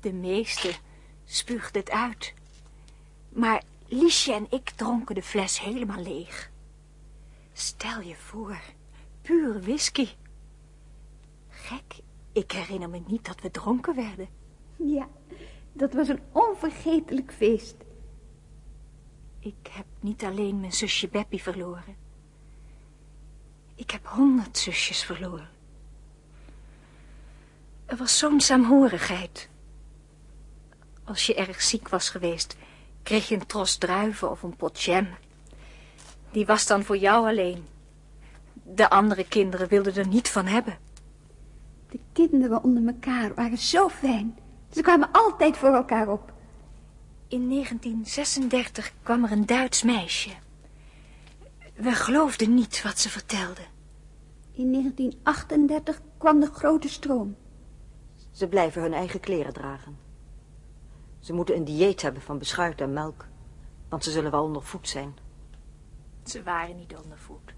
De meeste spuugden het uit. Maar Liesje en ik dronken de fles helemaal leeg. Stel je voor, pure whisky. Gek, ik herinner me niet dat we dronken werden. Ja, dat was een onvergetelijk feest. Ik heb niet alleen mijn zusje Beppie verloren. Ik heb honderd zusjes verloren. Er was zo'n saamhorigheid. Als je erg ziek was geweest, kreeg je een tros druiven of een pot jam. Die was dan voor jou alleen. De andere kinderen wilden er niet van hebben. De kinderen onder elkaar waren zo fijn. Ze kwamen altijd voor elkaar op. In 1936 kwam er een Duits meisje. We geloofden niet wat ze vertelde. In 1938 kwam de grote stroom. Ze blijven hun eigen kleren dragen. Ze moeten een dieet hebben van beschuit en melk, want ze zullen wel ondervoed zijn. Ze waren niet ondervoed.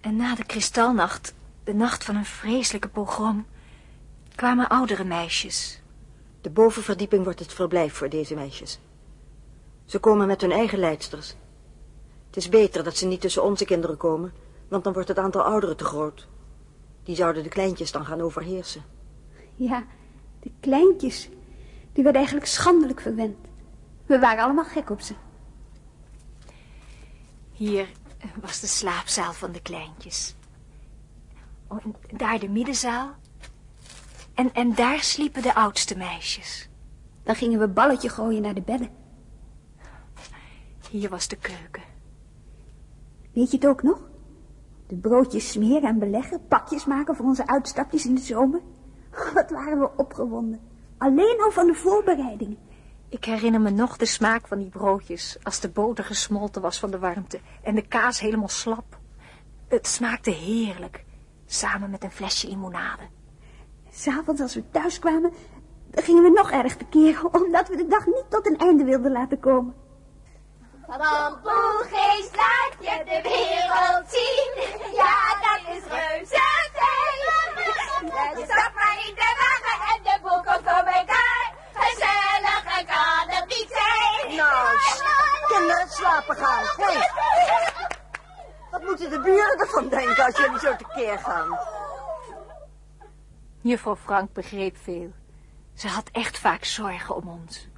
En na de kristalnacht, de nacht van een vreselijke pogrom, kwamen oudere meisjes. De bovenverdieping wordt het verblijf voor deze meisjes. Ze komen met hun eigen leidsters. Het is beter dat ze niet tussen onze kinderen komen, want dan wordt het aantal ouderen te groot. Die zouden de kleintjes dan gaan overheersen. Ja, de kleintjes. Die werden eigenlijk schandelijk verwend. We waren allemaal gek op ze. Hier was de slaapzaal van de kleintjes. Oh, daar de middenzaal. En, en daar sliepen de oudste meisjes. Dan gingen we balletje gooien naar de bedden. Hier was de keuken. Weet je het ook nog? De broodjes smeren en beleggen, pakjes maken voor onze uitstapjes in de zomer. Wat waren we opgewonden. Alleen al van de voorbereidingen. Ik herinner me nog de smaak van die broodjes... als de boter gesmolten was van de warmte... en de kaas helemaal slap. Het smaakte heerlijk, samen met een flesje limonade. S'avonds als we thuis kwamen, gingen we nog erg tekeer... omdat we de dag niet tot een einde wilden laten komen. Van Poelgeest laat je de wereld zien. Ja, dat is reuze zo tekeer gaan? Juffrouw Frank begreep veel. Ze had echt vaak zorgen om ons.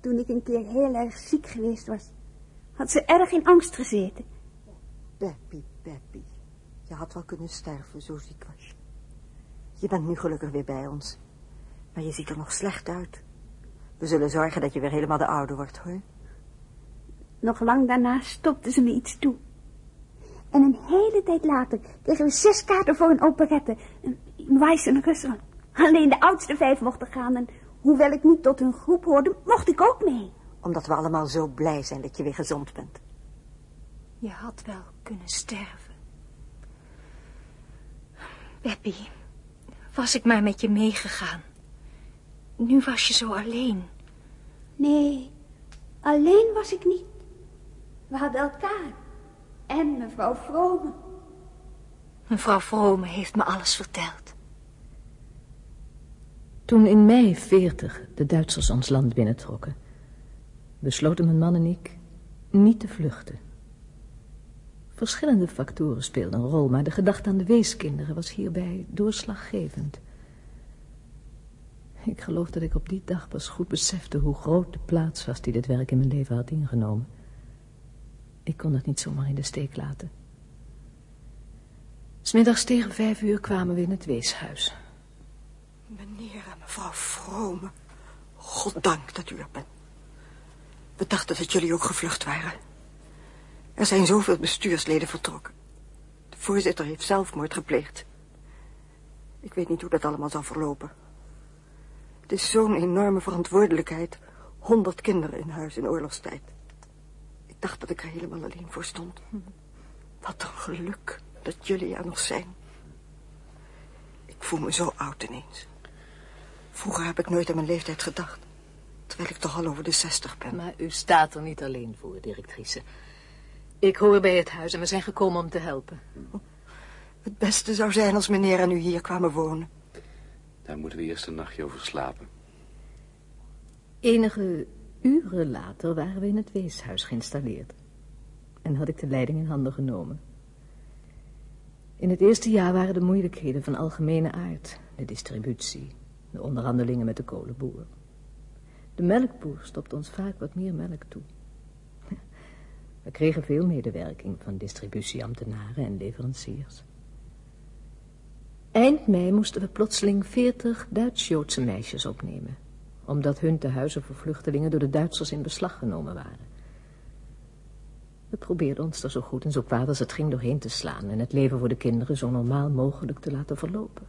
Toen ik een keer heel erg ziek geweest was, had ze erg in angst gezeten. Peppy, Peppy, je had wel kunnen sterven, zo ziek was je. Je bent nu gelukkig weer bij ons. Maar je ziet er nog slecht uit. We zullen zorgen dat je weer helemaal de oude wordt, hoor. Nog lang daarna stopte ze me iets toe. En een hele tijd later kregen we zes kaarten voor een operette. In Weissen Rusland. Alleen de oudste vijf mochten gaan en hoewel ik niet tot hun groep hoorde, mocht ik ook mee. Omdat we allemaal zo blij zijn dat je weer gezond bent. Je had wel kunnen sterven. Peppy, was ik maar met je meegegaan. Nu was je zo alleen. Nee, alleen was ik niet. We hadden elkaar. En mevrouw Vrome. Mevrouw Vrome heeft me alles verteld. Toen in mei 40 de Duitsers ons land binnentrokken, besloten mijn man en ik niet te vluchten. Verschillende factoren speelden een rol, maar de gedachte aan de weeskinderen was hierbij doorslaggevend. Ik geloof dat ik op die dag pas goed besefte hoe groot de plaats was die dit werk in mijn leven had ingenomen. Ik kon het niet zomaar in de steek laten. Smiddags tegen vijf uur kwamen we in het weeshuis. Meneer en mevrouw Vrome, goddank dat u er bent. We dachten dat jullie ook gevlucht waren. Er zijn zoveel bestuursleden vertrokken. De voorzitter heeft zelfmoord gepleegd. Ik weet niet hoe dat allemaal zal verlopen. Het is zo'n enorme verantwoordelijkheid. Honderd kinderen in huis in oorlogstijd. Ik dacht dat ik er helemaal alleen voor stond. Wat een geluk dat jullie er nog zijn. Ik voel me zo oud ineens. Vroeger heb ik nooit aan mijn leeftijd gedacht. Terwijl ik toch al over de zestig ben. Maar u staat er niet alleen voor, directrice. Ik hoor bij het huis en we zijn gekomen om te helpen. Het beste zou zijn als meneer en u hier kwamen wonen. Daar moeten we eerst een nachtje over slapen. Enige uren later waren we in het weeshuis geïnstalleerd. En had ik de leiding in handen genomen. In het eerste jaar waren de moeilijkheden van algemene aard. De distributie, de onderhandelingen met de kolenboer. De melkboer stopte ons vaak wat meer melk toe. We kregen veel medewerking van distributieambtenaren en leveranciers. Eind mei moesten we plotseling veertig Duits-Joodse meisjes opnemen, omdat hun tehuizen voor vluchtelingen door de Duitsers in beslag genomen waren. We probeerden ons er zo goed en zo kwaad als het ging doorheen te slaan... en het leven voor de kinderen zo normaal mogelijk te laten verlopen.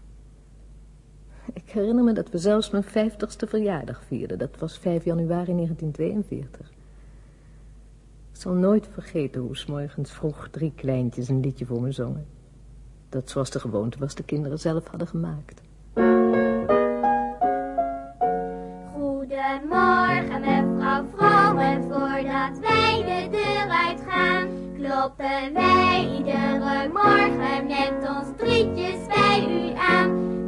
Ik herinner me dat we zelfs mijn vijftigste verjaardag vierden. Dat was 5 januari 1942. Ik zal nooit vergeten hoe 's morgens vroeg drie kleintjes een liedje voor me zongen. Dat zoals de gewoonte was de kinderen zelf hadden gemaakt. Kloppen wij iedere morgen met ons drietjes bij u aan.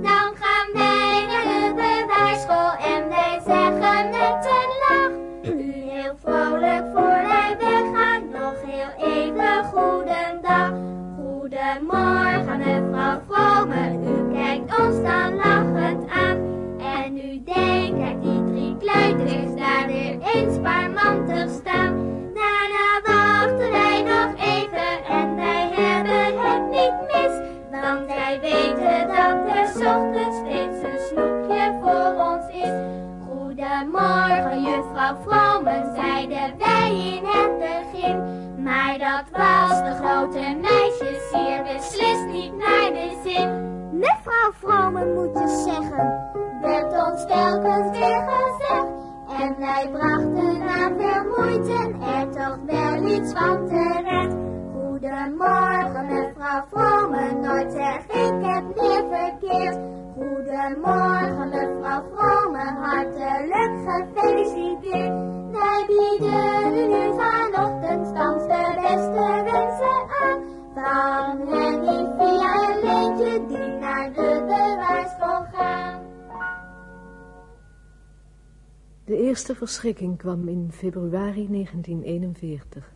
Verschrikking kwam in februari 1941.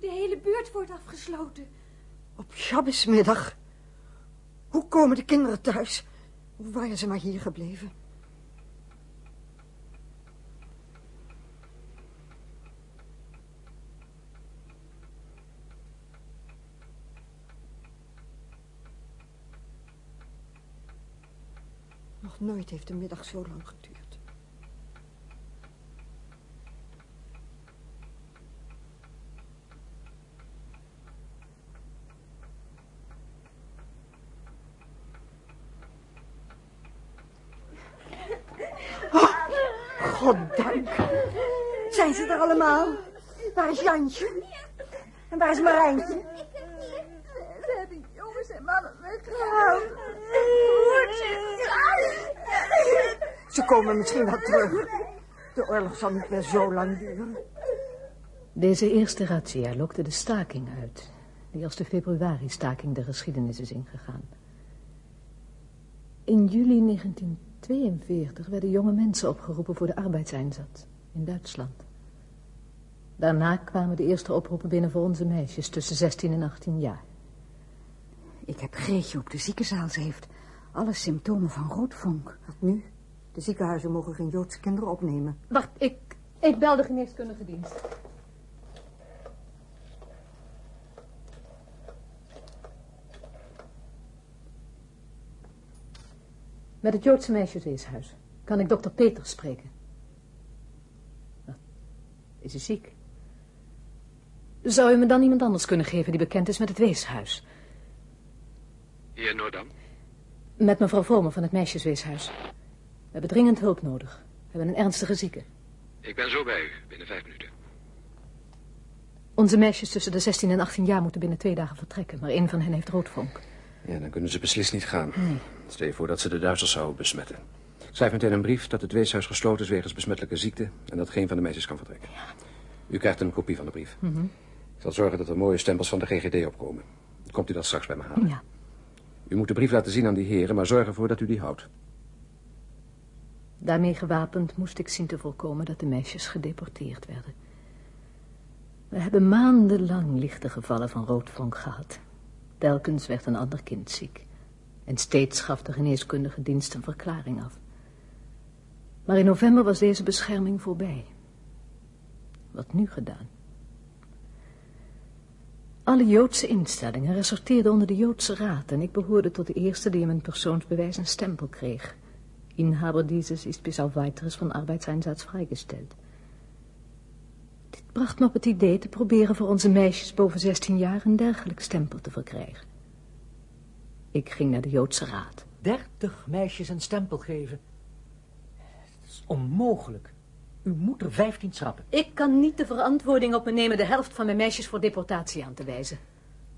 De hele buurt wordt afgesloten. Op Shabbosmiddag. Hoe komen de kinderen thuis? Hoe waren ze maar hier gebleven? Nog nooit heeft de middag zo lang geduurd. Oh, goddank. Zijn ze er allemaal? Waar is Jantje? En waar is Marijntje? Ze hebben jongens en mannen weggehaald. Broertje. Ze komen misschien wel terug. De oorlog zal niet meer zo lang duren. Deze eerste razzia lokte de staking uit, die als de februari-staking de geschiedenis is ingegaan. In juli 1942 werden jonge mensen opgeroepen voor de arbeidseinsatz in Duitsland. Daarna kwamen de eerste oproepen binnen voor onze meisjes tussen 16 en 18 jaar. Ik heb Greetje op de ziekenzaal. Ze heeft alle symptomen van roodvonk. Wat nu? De ziekenhuizen mogen geen Joodse kinderen opnemen. Wacht, ik, ik bel de geneeskundige dienst. Met het Joodse meisjesweeshuis. Kan ik dokter Peters spreken? Wat? Is hij ziek? Zou u me dan iemand anders kunnen geven die bekend is met het weeshuis? Hier, Noordam. Met mevrouw Vormer van het meisjesweeshuis. We hebben dringend hulp nodig. We hebben een ernstige zieke. Ik ben zo bij u, binnen vijf minuten. Onze meisjes tussen de 16 en 18 jaar moeten binnen twee dagen vertrekken, maar een van hen heeft roodvonk. Ja, dan kunnen ze beslist niet gaan. Stel je voor dat ze de Duitsers zouden besmetten. Ik schrijf meteen een brief dat het weeshuis gesloten is wegens besmettelijke ziekte... en dat geen van de meisjes kan vertrekken. U krijgt een kopie van de brief. Mhm. Ik zal zorgen dat er mooie stempels van de GGD opkomen. Komt u dat straks bij me halen? Ja. U moet de brief laten zien aan die heren, maar zorg ervoor dat u die houdt. Daarmee gewapend moest ik zien te voorkomen dat de meisjes gedeporteerd werden. We hebben maandenlang lichte gevallen van roodvonk gehad. Telkens werd een ander kind ziek. En steeds gaf de geneeskundige dienst een verklaring af. Maar in november was deze bescherming voorbij. Wat nu gedaan? Alle Joodse instellingen resorteerden onder de Joodse Raad... en ik behoorde tot de eerste die in mijn persoonsbewijs een stempel kreeg. Inhaber dieses ist bis auf weiteres van Arbeitseinsatz vrijgesteld. Dit bracht me op het idee te proberen voor onze meisjes boven 16 jaar een dergelijk stempel te verkrijgen. Ik ging naar de Joodse Raad. Dertig meisjes een stempel geven. Dat is onmogelijk. U moet er vijftien schrappen. Ik kan niet de verantwoording op me nemen de helft van mijn meisjes voor deportatie aan te wijzen.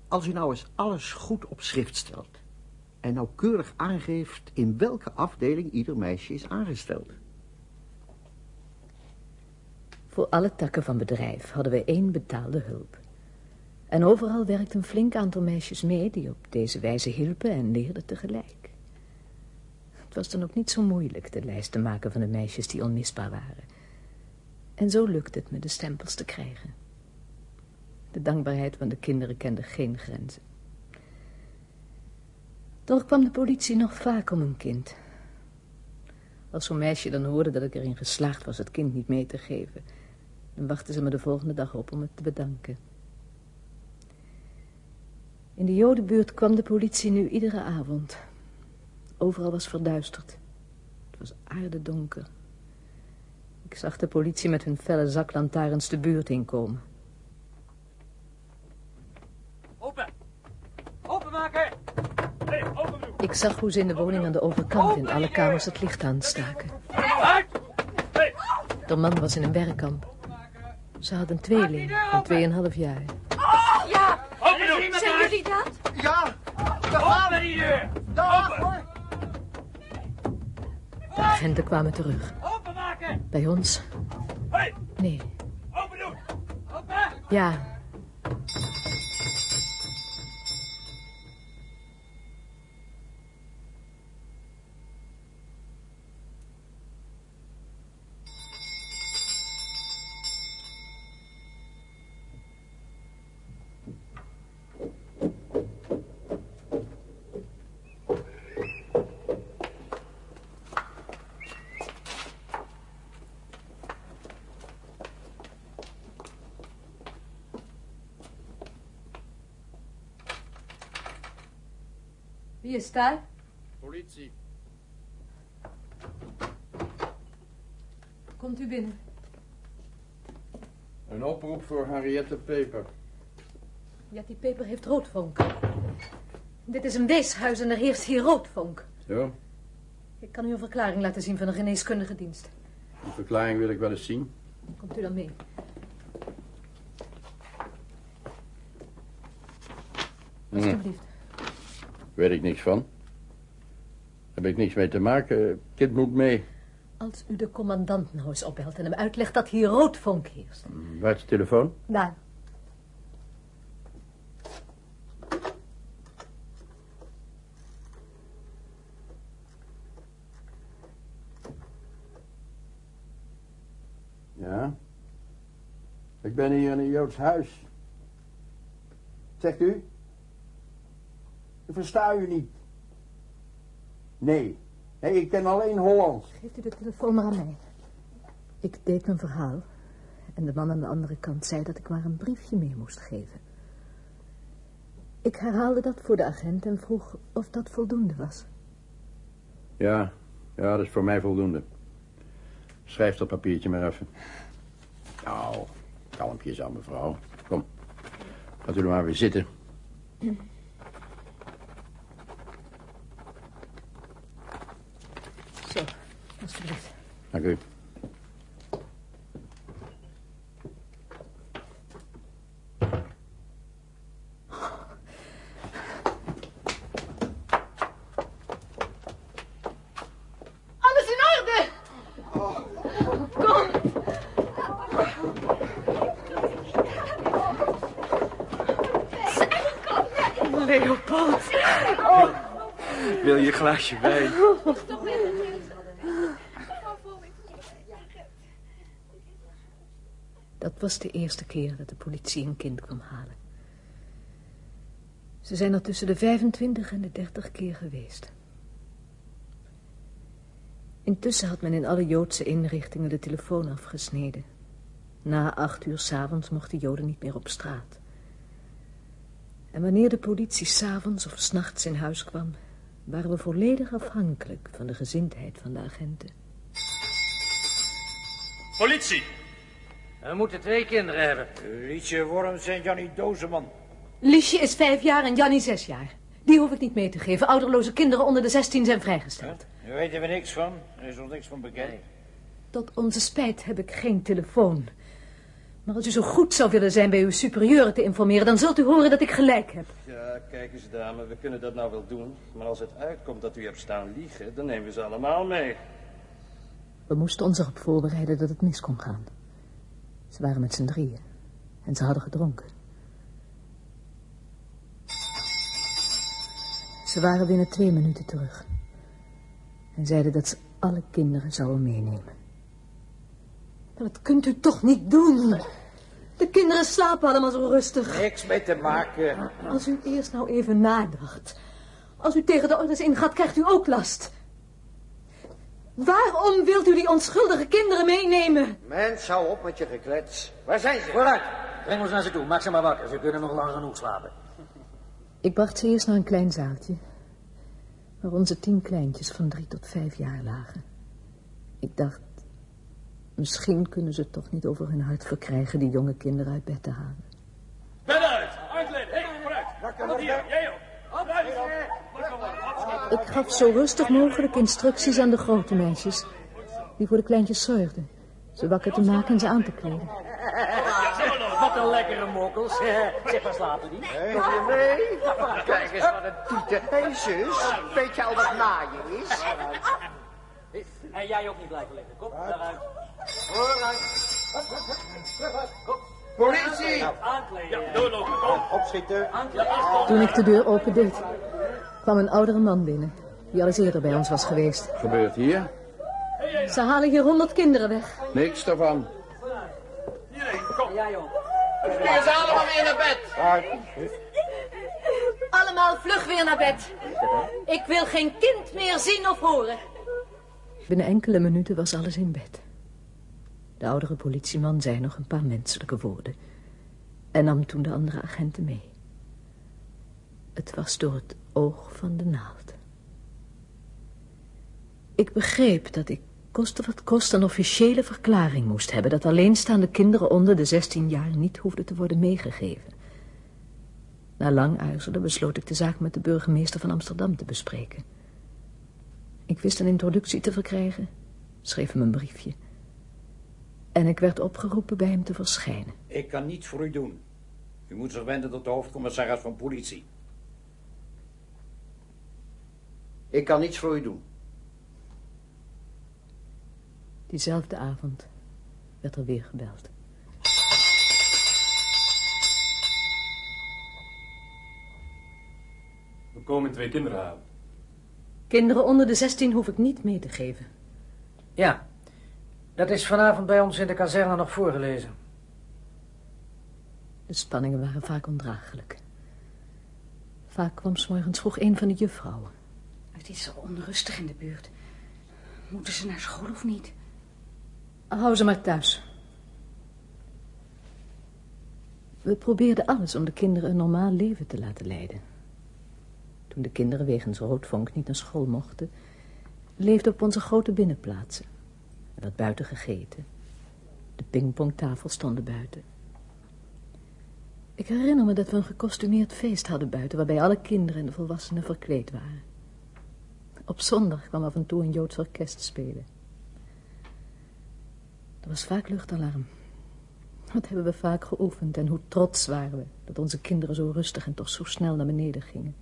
Als u nou eens alles goed op schrift stelt... en nauwkeurig aangeeft in welke afdeling ieder meisje is aangesteld. Voor alle takken van bedrijf hadden we één betaalde hulp. En overal werkte een flink aantal meisjes mee die op deze wijze hielpen en leerden tegelijk. Het was dan ook niet zo moeilijk de lijst te maken van de meisjes die onmisbaar waren. En zo lukte het me de stempels te krijgen. De dankbaarheid van de kinderen kende geen grenzen. Toch kwam de politie nog vaak om een kind. Als zo'n meisje dan hoorde dat ik erin geslaagd was het kind niet mee te geven... dan wachtten ze me de volgende dag op om het te bedanken. In de jodenbuurt kwam de politie nu iedere avond. Overal was verduisterd. Het was aardedonker. Ik zag de politie met hun felle zaklantaarns de buurt inkomen. Open! Openmaken! Hey, open! Ik zag hoe ze in de woning aan de overkant in alle kamers het licht aanstaken. De man was in een werkkamp. Ze had een tweeling van tweeënhalf jaar. Ja! Doen! Zijn jullie dat? Ja! Open die deur! Open! De agenten kwamen terug. Openmaken! Bij ons? Nee. Open doen! Open! Ja. Wie is daar? Politie. Komt u binnen. Een oproep voor Henriette Peper. Ja, die peper heeft roodvonk. Dit is een weeshuis en er heerst hier roodvonk. Zo, Ik kan u een verklaring laten zien van de geneeskundige dienst. die verklaring wil ik wel eens zien. Komt u dan mee? Hm, Alsjeblieft. Weet ik niks van. Heb ik niks mee te maken. Kind moet mee. Als u de commandant nou eens opbelt en hem uitlegt dat hier roodvonk heerst. Waar is de telefoon? Daar. Ja. Ik ben hier in een Joods huis. Zegt u? Ik versta u niet. Nee. Nee, ik ken alleen Hollands. Geeft u de telefoon maar aan mij. Ik deed mijn verhaal. En de man aan de andere kant zei dat ik maar een briefje mee moest geven. Ik herhaalde dat voor de agent en vroeg of dat voldoende was. Ja, ja, dat is voor mij voldoende. Schrijf dat papiertje maar even. Nou, kalmpjes aan mevrouw. Kom, gaat u er maar weer zitten. Zo, alstublieft. Dank u. Alles in orde! Kom! Leopold. Wil je een glaasje wijn? was de eerste keer dat de politie een kind kwam halen. Ze zijn er tussen de 25 en de 30 keer geweest. Intussen had men in alle Joodse inrichtingen de telefoon afgesneden. Na acht uur s'avonds mochten Joden niet meer op straat. En wanneer de politie s'avonds of s'nachts in huis kwam... waren we volledig afhankelijk van de gezindheid van de agenten. Politie! We moeten twee kinderen hebben. Lietje Worms en Jannie Dozeman. Liesje is vijf jaar en Jannie zes jaar. Die hoef ik niet mee te geven. Ouderloze kinderen onder de 16 zijn vrijgesteld. Daar weten we niks van. Er is ons niks van bekend. Tot onze spijt heb ik geen telefoon. Maar als u zo goed zou willen zijn bij uw superieuren te informeren... dan zult u horen dat ik gelijk heb. Ja, kijk eens, dame, we kunnen dat nou wel doen. Maar als het uitkomt dat u hebt staan liegen, dan nemen we ze allemaal mee. We moesten ons erop voorbereiden dat het mis kon gaan. Ze waren met z'n drieën. En ze hadden gedronken. Ze waren binnen twee minuten terug. En zeiden dat ze alle kinderen zouden meenemen. Maar dat kunt u toch niet doen? De kinderen slapen allemaal zo rustig. Niks mee te maken. Als u eerst nou even nadacht. Als u tegen de orders ingaat, krijgt u ook last. Waarom wilt u die onschuldige kinderen meenemen? Mens, hou op met je geklets. Waar zijn ze? Vooruit. Breng ons naar ze toe. Maak ze maar wakker. Ze kunnen nog lang genoeg slapen. Ik bracht ze eerst naar een klein zaaltje. Waar onze tien kleintjes van drie tot vijf jaar lagen. Ik dacht, misschien kunnen ze het toch niet over hun hart verkrijgen die jonge kinderen uit bed te halen. Bed uit! Uitkleden! Hé, hey, vooruit! Wat hier? Jij ook! Ik gaf zo rustig mogelijk instructies aan de grote meisjes... die voor de kleintjes zorgden. Ze wakker te maken en ze aan te kleden. Wat een lekkere mokkels. Zeg, waar slapen die? Je mee? Kijk eens wat een tieten. Hé, hey, zus, weet je al wat naaien is? En jij ook niet blijven liggen. Kom, daaruit. Kom. Politie! Ja, doorlopen, kom. Opschieten. Toen ik de deur opendeed, kwam een oudere man binnen... die al eens eerder bij ons was geweest. Gebeurt hier? Ze halen hier honderd kinderen weg. Niks daarvan. Kom. Jij ook. Stuur ze allemaal weer naar bed. Allemaal vlug weer naar bed. Ik wil geen kind meer zien of horen. Binnen enkele minuten was alles in bed. De oudere politieman zei nog een paar menselijke woorden... en nam toen de andere agenten mee. Het was door het oog van de naald. Ik begreep dat ik koste wat kost een officiële verklaring moest hebben... dat alleenstaande kinderen onder de 16 jaar niet hoefden te worden meegegeven. Na lang aarzelen besloot ik de zaak met de burgemeester van Amsterdam te bespreken. Ik wist een introductie te verkrijgen, schreef hem een briefje... En ik werd opgeroepen bij hem te verschijnen. Ik kan niets voor u doen. U moet zich wenden tot de hoofdcommissaris van politie. Ik kan niets voor u doen. Diezelfde avond werd er weer gebeld. We komen twee kinderen halen. Kinderen onder de 16 hoef ik niet mee te geven. Ja, dat is vanavond bij ons in de kazerne nog voorgelezen. De spanningen waren vaak ondraaglijk. Vaak kwam s morgens vroeg een van de juffrouwen. Het is zo onrustig in de buurt. Moeten ze naar school of niet? Hou ze maar thuis. We probeerden alles om de kinderen een normaal leven te laten leiden. Toen de kinderen wegens roodvonk niet naar school mochten... leefden op onze grote binnenplaatsen. Er werd buiten gegeten. De pingpongtafel stonden buiten. Ik herinner me dat we een gekostumeerd feest hadden buiten... waarbij alle kinderen en de volwassenen verkleed waren. Op zondag kwam af en toe een Joods orkest spelen. Er was vaak luchtalarm. Wat hebben we vaak geoefend en hoe trots waren we... dat onze kinderen zo rustig en toch zo snel naar beneden gingen.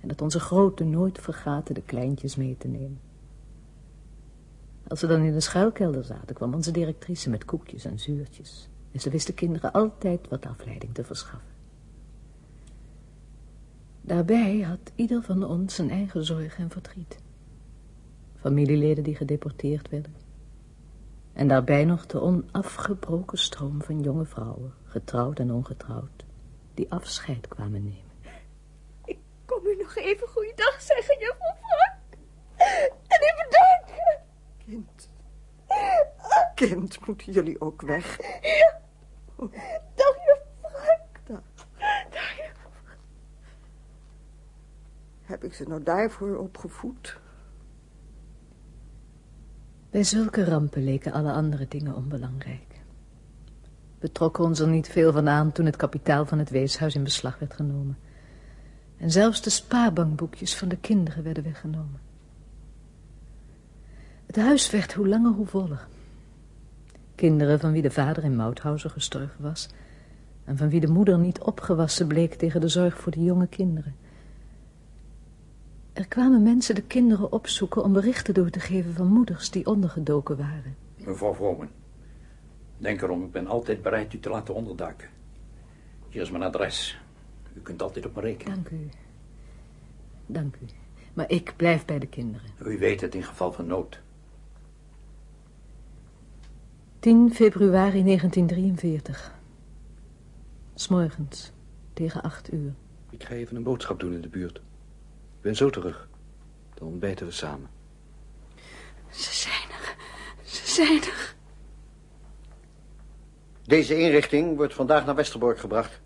En dat onze grote nooit vergaten de kleintjes mee te nemen. Als ze dan in de schuilkelder zaten, kwam onze directrice met koekjes en zuurtjes. En ze wist de kinderen altijd wat afleiding te verschaffen. Daarbij had ieder van ons zijn eigen zorg en verdriet. Familieleden die gedeporteerd werden. En daarbij nog de onafgebroken stroom van jonge vrouwen, getrouwd en ongetrouwd, die afscheid kwamen nemen. Ik kom u nog even goeiedag zeggen, juffrouw Frank. En u bedanken. Kind. Kind, moeten jullie ook weg? Ja. Dag, juffrouw Frank. Dag. Dag, juffrouw Heb ik ze nou daarvoor opgevoed? Bij zulke rampen leken alle andere dingen onbelangrijk. We trokken ons er niet veel van aan toen het kapitaal van het weeshuis in beslag werd genomen. En zelfs de spaarbankboekjes van de kinderen werden weggenomen. Het huis werd hoe langer hoe voller. Kinderen van wie de vader in Mauthausen gestorven was... en van wie de moeder niet opgewassen bleek tegen de zorg voor de jonge kinderen. Er kwamen mensen de kinderen opzoeken om berichten door te geven van moeders die ondergedoken waren. Mevrouw Vromen, denk erom, ik ben altijd bereid u te laten onderduiken. Hier is mijn adres. U kunt altijd op me rekenen. Dank u. Dank u. Maar ik blijf bij de kinderen. U weet het in geval van nood. 10 februari 1943. S'morgens, tegen acht uur. Ik ga even een boodschap doen in de buurt. Ik ben zo terug. Dan ontbijten we samen. Ze zijn er. Ze zijn er. Deze inrichting wordt vandaag naar Westerbork gebracht.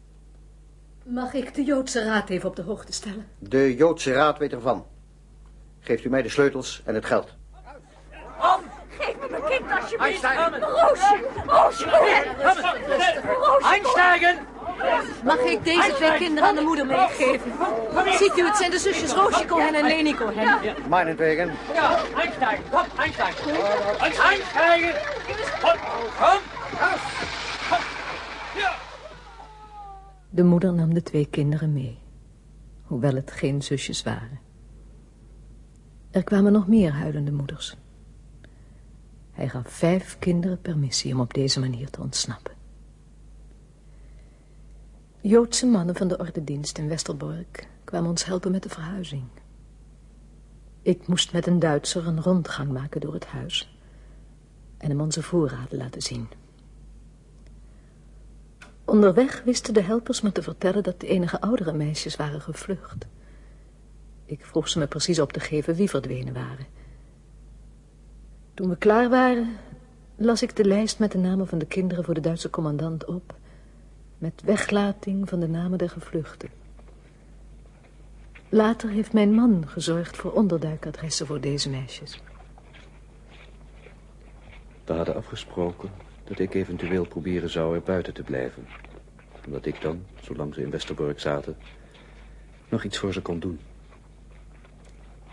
Mag ik de Joodse Raad even op de hoogte stellen? De Joodse Raad weet ervan. Geeft u mij de sleutels en het geld. Geef me mijn kind alsjeblieft. Einsteigen. Roosje, Roosje. Roosje, Einsteigen! Mag ik deze twee kinderen aan de moeder meegeven? Ziet u, het zijn de zusjes Roosje Cohen en Leni Cohen. Meinetwegen. Ja, einsteigen. Kom, einsteigen. Einsteigen. Kom, kom. De moeder nam de twee kinderen mee, hoewel het geen zusjes waren. Er kwamen nog meer huilende moeders. Hij gaf vijf kinderen permissie om op deze manier te ontsnappen. Joodse mannen van de ordendienst in Westerbork kwamen ons helpen met de verhuizing. Ik moest met een Duitser een rondgang maken door het huis en hem onze voorraden laten zien. Onderweg wisten de helpers me te vertellen dat de enige oudere meisjes waren gevlucht. Ik vroeg ze me precies op te geven wie verdwenen waren. Toen we klaar waren, las ik de lijst met de namen van de kinderen voor de Duitse commandant op, met weglating van de namen der gevluchten. Later heeft mijn man gezorgd voor onderduikadressen voor deze meisjes. We hadden afgesproken dat ik eventueel proberen zou er buiten te blijven. Omdat ik dan, zolang ze in Westerbork zaten, nog iets voor ze kon doen.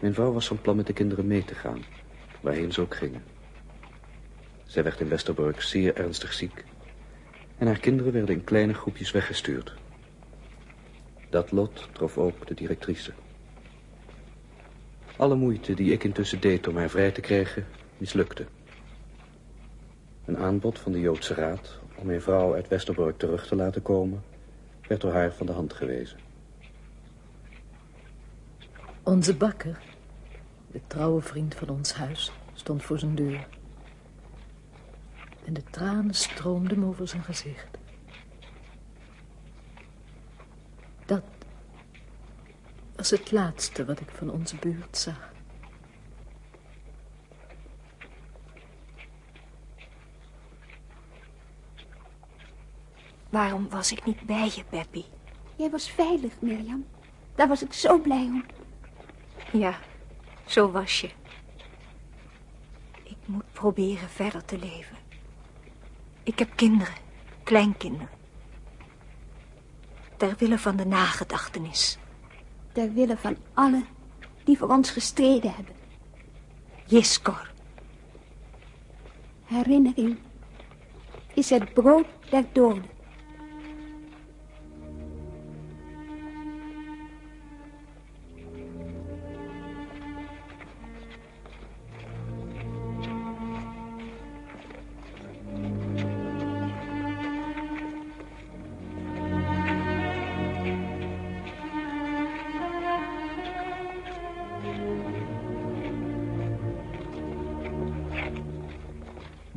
Mijn vrouw was van plan met de kinderen mee te gaan, waarheen ze ook gingen. Zij werd in Westerbork zeer ernstig ziek en haar kinderen werden in kleine groepjes weggestuurd. Dat lot trof ook de directrice. Alle moeite die ik intussen deed om haar vrij te krijgen, mislukte. Een aanbod van de Joodse Raad om mijn vrouw uit Westerbork terug te laten komen, werd door haar van de hand gewezen. Onze bakker, de trouwe vriend van ons huis, stond voor zijn deur. En de tranen stroomden over zijn gezicht. Dat was het laatste wat ik van onze buurt zag. Waarom was ik niet bij je, Peppy? Jij was veilig, Mirjam. Daar was ik zo blij om. Ja, zo was je. Ik moet proberen verder te leven. Ik heb kinderen, kleinkinderen. Ter wille van de nagedachtenis. Ter wille van allen die voor ons gestreden hebben. Jiskor. Herinnering is het brood der doden.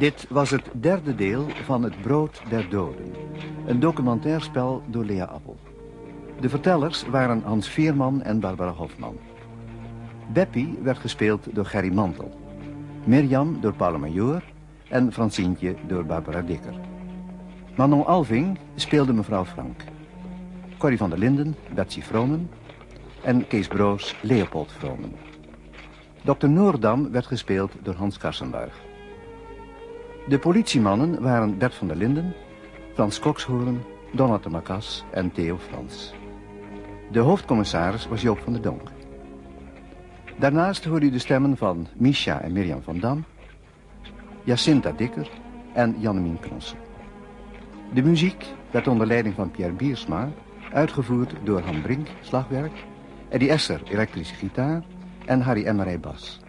Dit was het derde deel van Het Brood der Doden. Een documentairspel door Lea Appel. De vertellers waren Hans Veerman en Barbara Hofman. Beppie werd gespeeld door Gerry Mantel. Mirjam door Paula Major en Francientje door Barbara Dikker. Manon Alving speelde mevrouw Frank. Corrie van der Linden, Betsy Vromen en Kees Broos, Leopold Vromen. Dr. Noordam werd gespeeld door Hans Karsenbuig. De politiemannen waren Bert van der Linden, Frans Kokshoorn, Donat de Macas en Theo Frans. De hoofdcommissaris was Joop van der Donk. Daarnaast hoorde u de stemmen van Misha en Mirjam van Dam, Jacinta Dikker en Jannemien Knossen. De muziek werd onder leiding van Pierre Biersma uitgevoerd door Han Brink, slagwerk, Eddie Esser, elektrische gitaar en Harry Emmerij bas.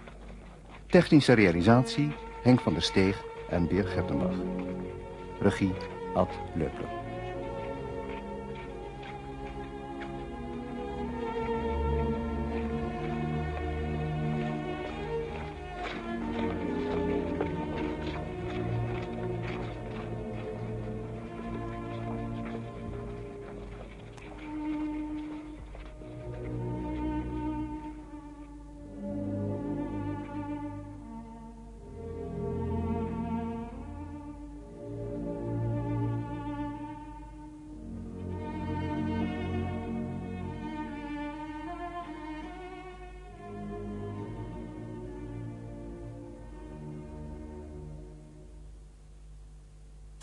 Technische realisatie Henk van der Steeg en Beer Gertenbach. Regie Ad Leupler.